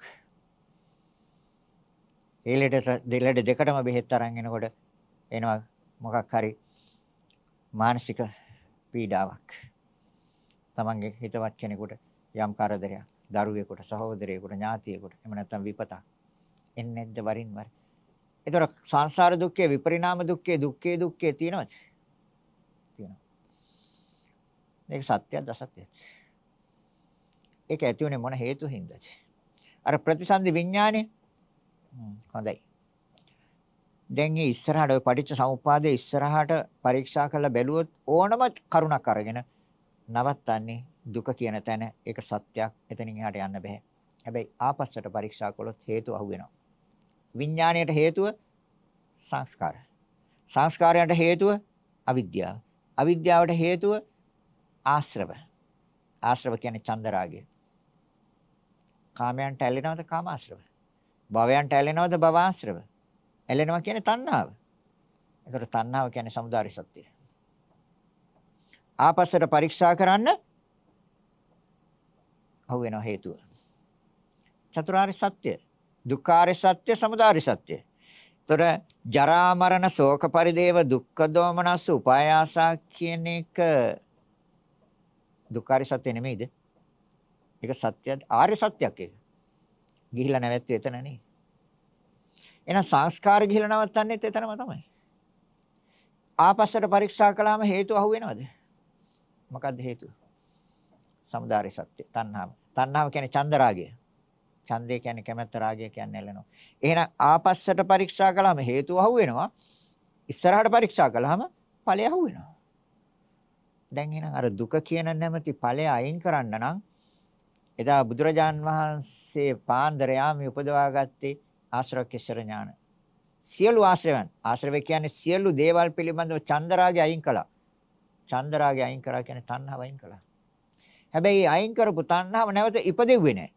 ඒ ලෙඩ දෙලෙඩ දෙකටම බෙහෙත් අරන් එනකොට එනවා මොකක් හරි මානසික පීඩාවක්. තමන්ගේ හිතවත් කෙනෙකුට යම් කරදරයක්, දරුවෙකුට, සහෝදරයෙකුට, ඥාතියෙකුට, එහෙම නැත්නම් විපතක් එන්නේ නැද්ද වරින් වර? ඒතර සංසාර දුක්ඛේ, විපරිණාම දුක්ඛේ, දුක්ඛේ දුක්ඛේ තියෙනවද? තියෙනවා. මේක සත්‍යද අසත්‍යද? ඒක ඇති උනේ මොන හේතු හින්දාද? අර ප්‍රතිසන්දි විඥානේ හොඳයි. දැන් මේ ඉස්සරහට ඔය පටිච්ච සමුප්පාදයේ ඉස්සරහට පරීක්ෂා කරලා බැලුවොත් ඕනම කරුණක් අරගෙන නවත්තන්නේ දුක කියන තැන ඒක සත්‍යයක්. එතනින් එහාට යන්න බෑ. හැබැයි ආපස්සට පරීක්ෂා කළොත් හේතු අහුවෙනවා. විඥාණයට හේතුව සංස්කාර. සංස්කාරයට හේතුව අවිද්‍යාව. අවිද්‍යාවට හේතුව ආශ්‍රව. ආශ්‍රව කියන්නේ චන්දරාගය. කාමයන්ට ඇලෙනවද කාමාශ්‍රව? භවයන්ට ඇලෙනවද භවආශ්‍රව? ඇලෙනවා කියන්නේ තණ්හාව. ඒතර තණ්හාව කියන්නේ samudāri සත්‍යය. ආපස්සට පරීක්ෂා කරන්න අහු වෙන හේතුව. චතුරාර්ය සත්‍ය, දුක්ඛාර්ය සත්‍ය, samudāri සත්‍ය. ඒතර ජරා මරණ ශෝක පරිදේව දුක්ඛ දෝමනස් උපායාසා කියන එක දුක්ඛාර්ය සත්‍ය නෙමෙයිද? ඒක සත්‍යද ආර්ය සත්‍යයක් ඒක. ගිහිලා නැවැත්තු එතන නේ. එහෙනම් සංස්කාර ගිහිලා නවත්තන්නේත් එතනම තමයි. ආපස්සට පරීක්ෂා කළාම හේතු අහු වෙනවද? මොකද්ද හේතුව? සමුදාය සත්‍ය තණ්හාව. තණ්හාව කියන්නේ චන්දරාගය. ඡන්දය කියන්නේ කැමැත්ත රාගය කියන්නේ එළනවා. එහෙනම් ආපස්සට පරීක්ෂා කළාම හේතුව අහු වෙනවා. ඉස්සරහට පරීක්ෂා කළාම ඵලය අහු වෙනවා. දැන් එහෙනම් අර දුක කියන නැමැති ඵලය අයින් කරන්න නම් එදා බුදුරජාන් වහන්සේ පාන්දර යාමේ උපදවා ගත්තේ ආශ්‍රවකේශර ඥාන. සියලු ආශ්‍රවයන් ආශ්‍රව කියන්නේ සියලු දේවල් පිළිබඳව චන්දරාගය අයින් කළා. චන්දරාගය අයින් කරා කියන්නේ තණ්හාව අයින් කළා. හැබැයි අයින් කරපු තණ්හාව නැවත ඉපදෙව්වේ නැහැ.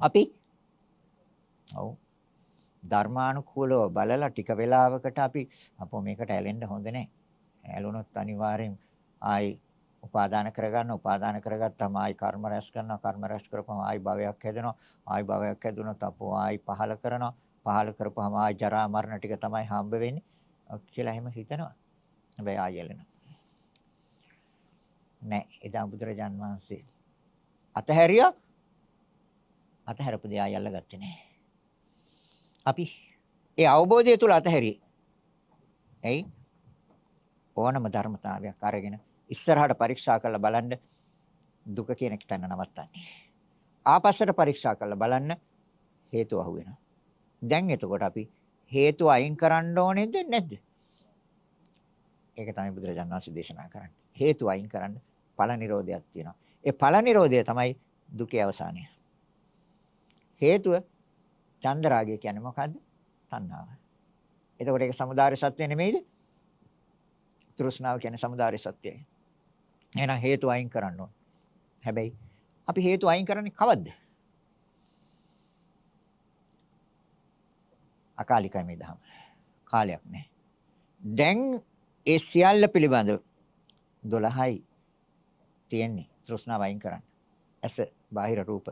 අපි ඔව් ධර්මානුකූලව බලලා ටික වෙලාවකට අපි අපෝ මේකට ඇලෙන්න හොඳ නැහැ. ඇලුනොත් අනිවාර්යෙන් ආයි උපාදාන කරගන්න උපාදාන කරගත්තාම ආයි කර්ම රැස් කරනවා කර්ම රැස් කරපුවම ආයි භවයක් හැදෙනවා. ආයි භවයක් හැදුනොත් අපෝ ආයි පහල කරනවා. පහල කරපුවම ආයි ජරා මරණ ටික තමයි හම්බ වෙන්නේ. කියලා එහෙම හිතනවා. හැබැයි ආයි එලෙනවා නෑ එදා බුදුරජාන් වහන්සේ අතහැරියා. අතහැරපු දේ ආයි අල්ලගත්තේ නෑ. අපි ඒ අවබෝධය තුල අතහැරියේ එයි? ඕනම ධර්මතාවයක් අරගෙන ඉස්සරහට පරීක්ෂා කරලා බලන්න දුක කියන එක තැන නවත්තන්නේ. ආපස්සට පරීක්ෂා කරලා බලන්න හේතු අහු වෙනවා. දැන් එතකොට අපි හේතු අයින් කරන්න ඕනේද නැද්ද? ඒක තමයි බුදුරජාණන් වහන්සේ දේශනා කරන්නේ. හේතු අයින් කරන්න ඵල නිරෝධයක් තියෙනවා. ඒ ඵල නිරෝධය තමයි දුකේ අවසානය. හේතුව චන්දරාගය කියන්නේ මොකද්ද? තණ්හාව. එතකොට ඒක samudāri සත්‍ය නෙමෙයිද? තෘෂ්ණාව කියන්නේ samudāri සත්‍යයි. එහෙනම් හේතු අයින් කරන්න ඕන. හැබැයි අපි හේතු අයින් කරන්නේ කවද්ද? අකාලිකයි මේ දහම. කාලයක් නැහැ. දැන් ඒ සියල්ල පිළිබඳව 12යි තියෙන්නේ තෘෂ්ණාව අයින් කරන්න. ඇස බාහිර රූප.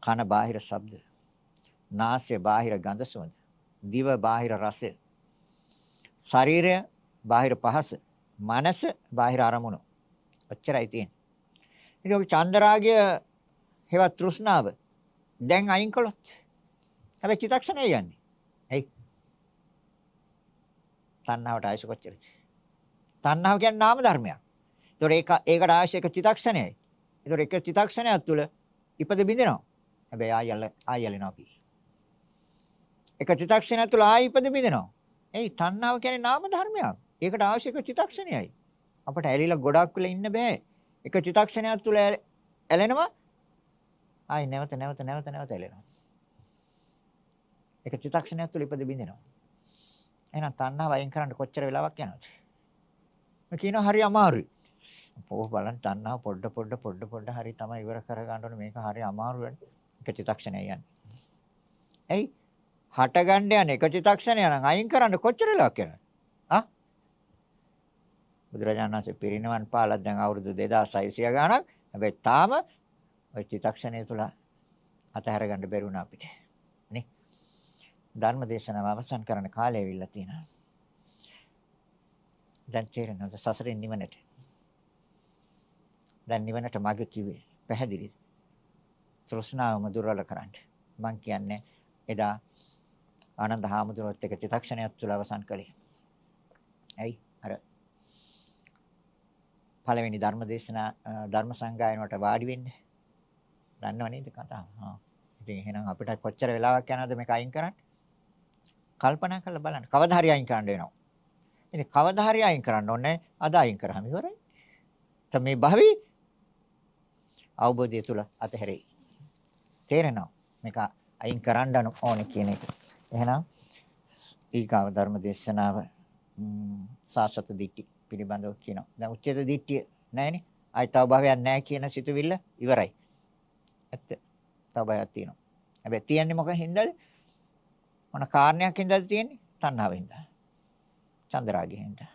කන බාහිර ශබ්ද. නාසය බාහිර ගඳ සුවඳ. දිව බාහිර රසය. ශරීරය බාහිර පහස. මනස බාහිර අරමුණු. ඔච්චරයි තියෙන්නේ. ඉතින් ඔය චන්දරාගය හේවත් තෘෂ්ණාව දැන් අයින් කළොත් හැබැයි චිත්තක්ෂණය යන්නේ. ඇයි? තණ්හාවට ආයශ කොච්චරද? තණ්හාව කියන්නේ නාම ධර්මයක්. ඒතොර ඒක ඒකට අවශ්‍ය එක චිත්තක්ෂණයයි. ඒතොර එක චිත්තක්ෂණයක් තුළ ඉපද බින්දෙනවා. හැබැයි ආයල ආයලෙනවා අපි. එක චිත්තක්ෂණයක් තුළ ආයි ඉපද බින්දෙනවා. එයි තණ්හාව කියන්නේ නාම ධර්මයක්. ඒකට අවශ්‍ය එක චිත්තක්ෂණයයි. අපට ඇලිලා ගොඩක් වෙලා ඉන්න බෑ. එක චිත්තක්ෂණයක් තුළ ඇලෙනවා. ආයි නැවත නැවත නැවත නැවත ඇලෙනවා. එක චිත්තක්ෂණයක් තුළ ඉපද බින්දෙනවා. එහෙනම් තණ්හාව වයින් කරන්න කොච්චර වෙලාවක් යනවද? මම කියනවා හරි අමාරුයි. පොහ බලන්න තණ්හාව පොඩ පොඩ පොඩ පොඩ හරි තමයි ඉවර කර ගන්න ඕනේ මේක හරි අමාරු වෙන එක චිත්තක්ෂණය යන්නේ. එයි හට ගන්න යන එක චිත්තක්ෂණය නම් අයින් කරන්න කොච්චර වෙලාවක් යනවද? බුදුරජාණන් වහන්සේ පිරිනවන් පාලා දැන් අවුරුදු 2600 ගණක්. හැබැයි තාම ওই චිත්තක්ෂණය තුල අතහැර ගන්න බැරුණා අපිට. නේ? ධර්ම දේශනාව අවසන් කරන්න කාලය ඇවිල්ලා තියෙනවා. දැන් තේරෙනවද සසරෙන් නිවනට? දැන් නිවනට මඟ කිව්වේ පැහැදිලිද? තෘෂ්ණාවම දුර්වල කරන්න. මං කියන්නේ එදා ආනන්ද හාමුදුරුවොත් එක චිත්තක්ෂණයක් තුල අවසන් කළේ. ඇයි? අර පළවෙනි ධර්ම දේශනා ධර්ම සංගායනකට වාඩි වෙන්න. දන්නව නේද කතාව? හා. ඉතින් එහෙනම් අපිට කොච්චර වෙලාවක් යනවද මේක අයින් කරන්න? කල්පනා කරලා බලන්න. කවදා හරි අයින් කරන්න වෙනවා. ඉතින් කවදා හරි අයින් කරන්න ඕනේ. අද අයින් කරාම ඉවරයි. මේ භවී අවබෝධය තුල අතහැරෙයි. තේරෙනවද? මේක අයින් කරන්න ඕනේ කියන එක. එහෙනම් ඊගාව ධර්ම දේශනාව සාසත දිට්ඨි පිළිබඳව කියනවා. දැන් උච්චේත දිට්ඨිය නැහැනේ. ආයි තව භවයක් නැහැ කියන සිතුවිල්ල ඉවරයි. ඇත්ත. තව භවයක් තියෙනවා. හැබැයි තියන්නේ මොකෙන් හින්දාද? මොන කාරණයක් හින්දාද තියෙන්නේ? තණ්හාවෙන් හින්දා. චන්දරාගයෙන් හින්දා.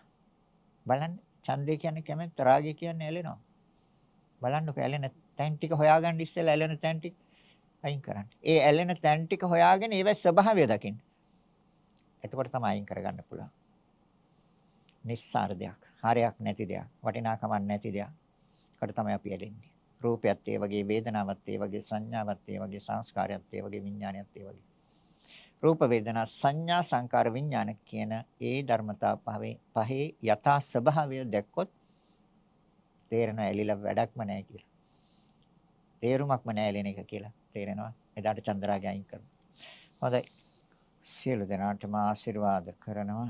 බලන්න ඡන්දය කියන්නේ කැමැත්ත රාගය කියන්නේ ඇලෙනවා. බලන්නකෝ ඇලෙන තැන් ටික හොයාගන්න ඉස්සෙල්ලා ඇලෙන තැන් ටික අයින් කරන්න. ඒ ඇලෙන තැන් ටික හොයාගෙන ඒවැ ස්වභාවය දකින්න. එතකොට තමයි අයින් කරගන්න පුළුවන්. නිස්සාර දෙයක්, හරයක් නැති දෙයක්, වටිනාකමක් නැති දෙයක්. කට තමයි අපි ඇලෙන්නේ. රූපයත් ඒ වගේ, වේදනාවත් ඒ වගේ, සංඥාවත් ඒ වගේ, සංස්කාරයත් ඒ වගේ, විඥානයත් ඒ වගේ. රූප වේදනා සංඥා සංකාර විඥාන කියන ඒ ධර්මතා පහේ පහේ යථා ස්වභාවය දැක්කොත් තේරෙන එලිල වැඩක්ම නැහැ කියලා. තේරුමක්ම නැහැ එලින එක කියලා තේරෙනවා. එදාට චන්ද්‍රාගය අයින් කරනවා. හොඳයි. සියලු දෙනාටම ආශිර්වාද කරනවා.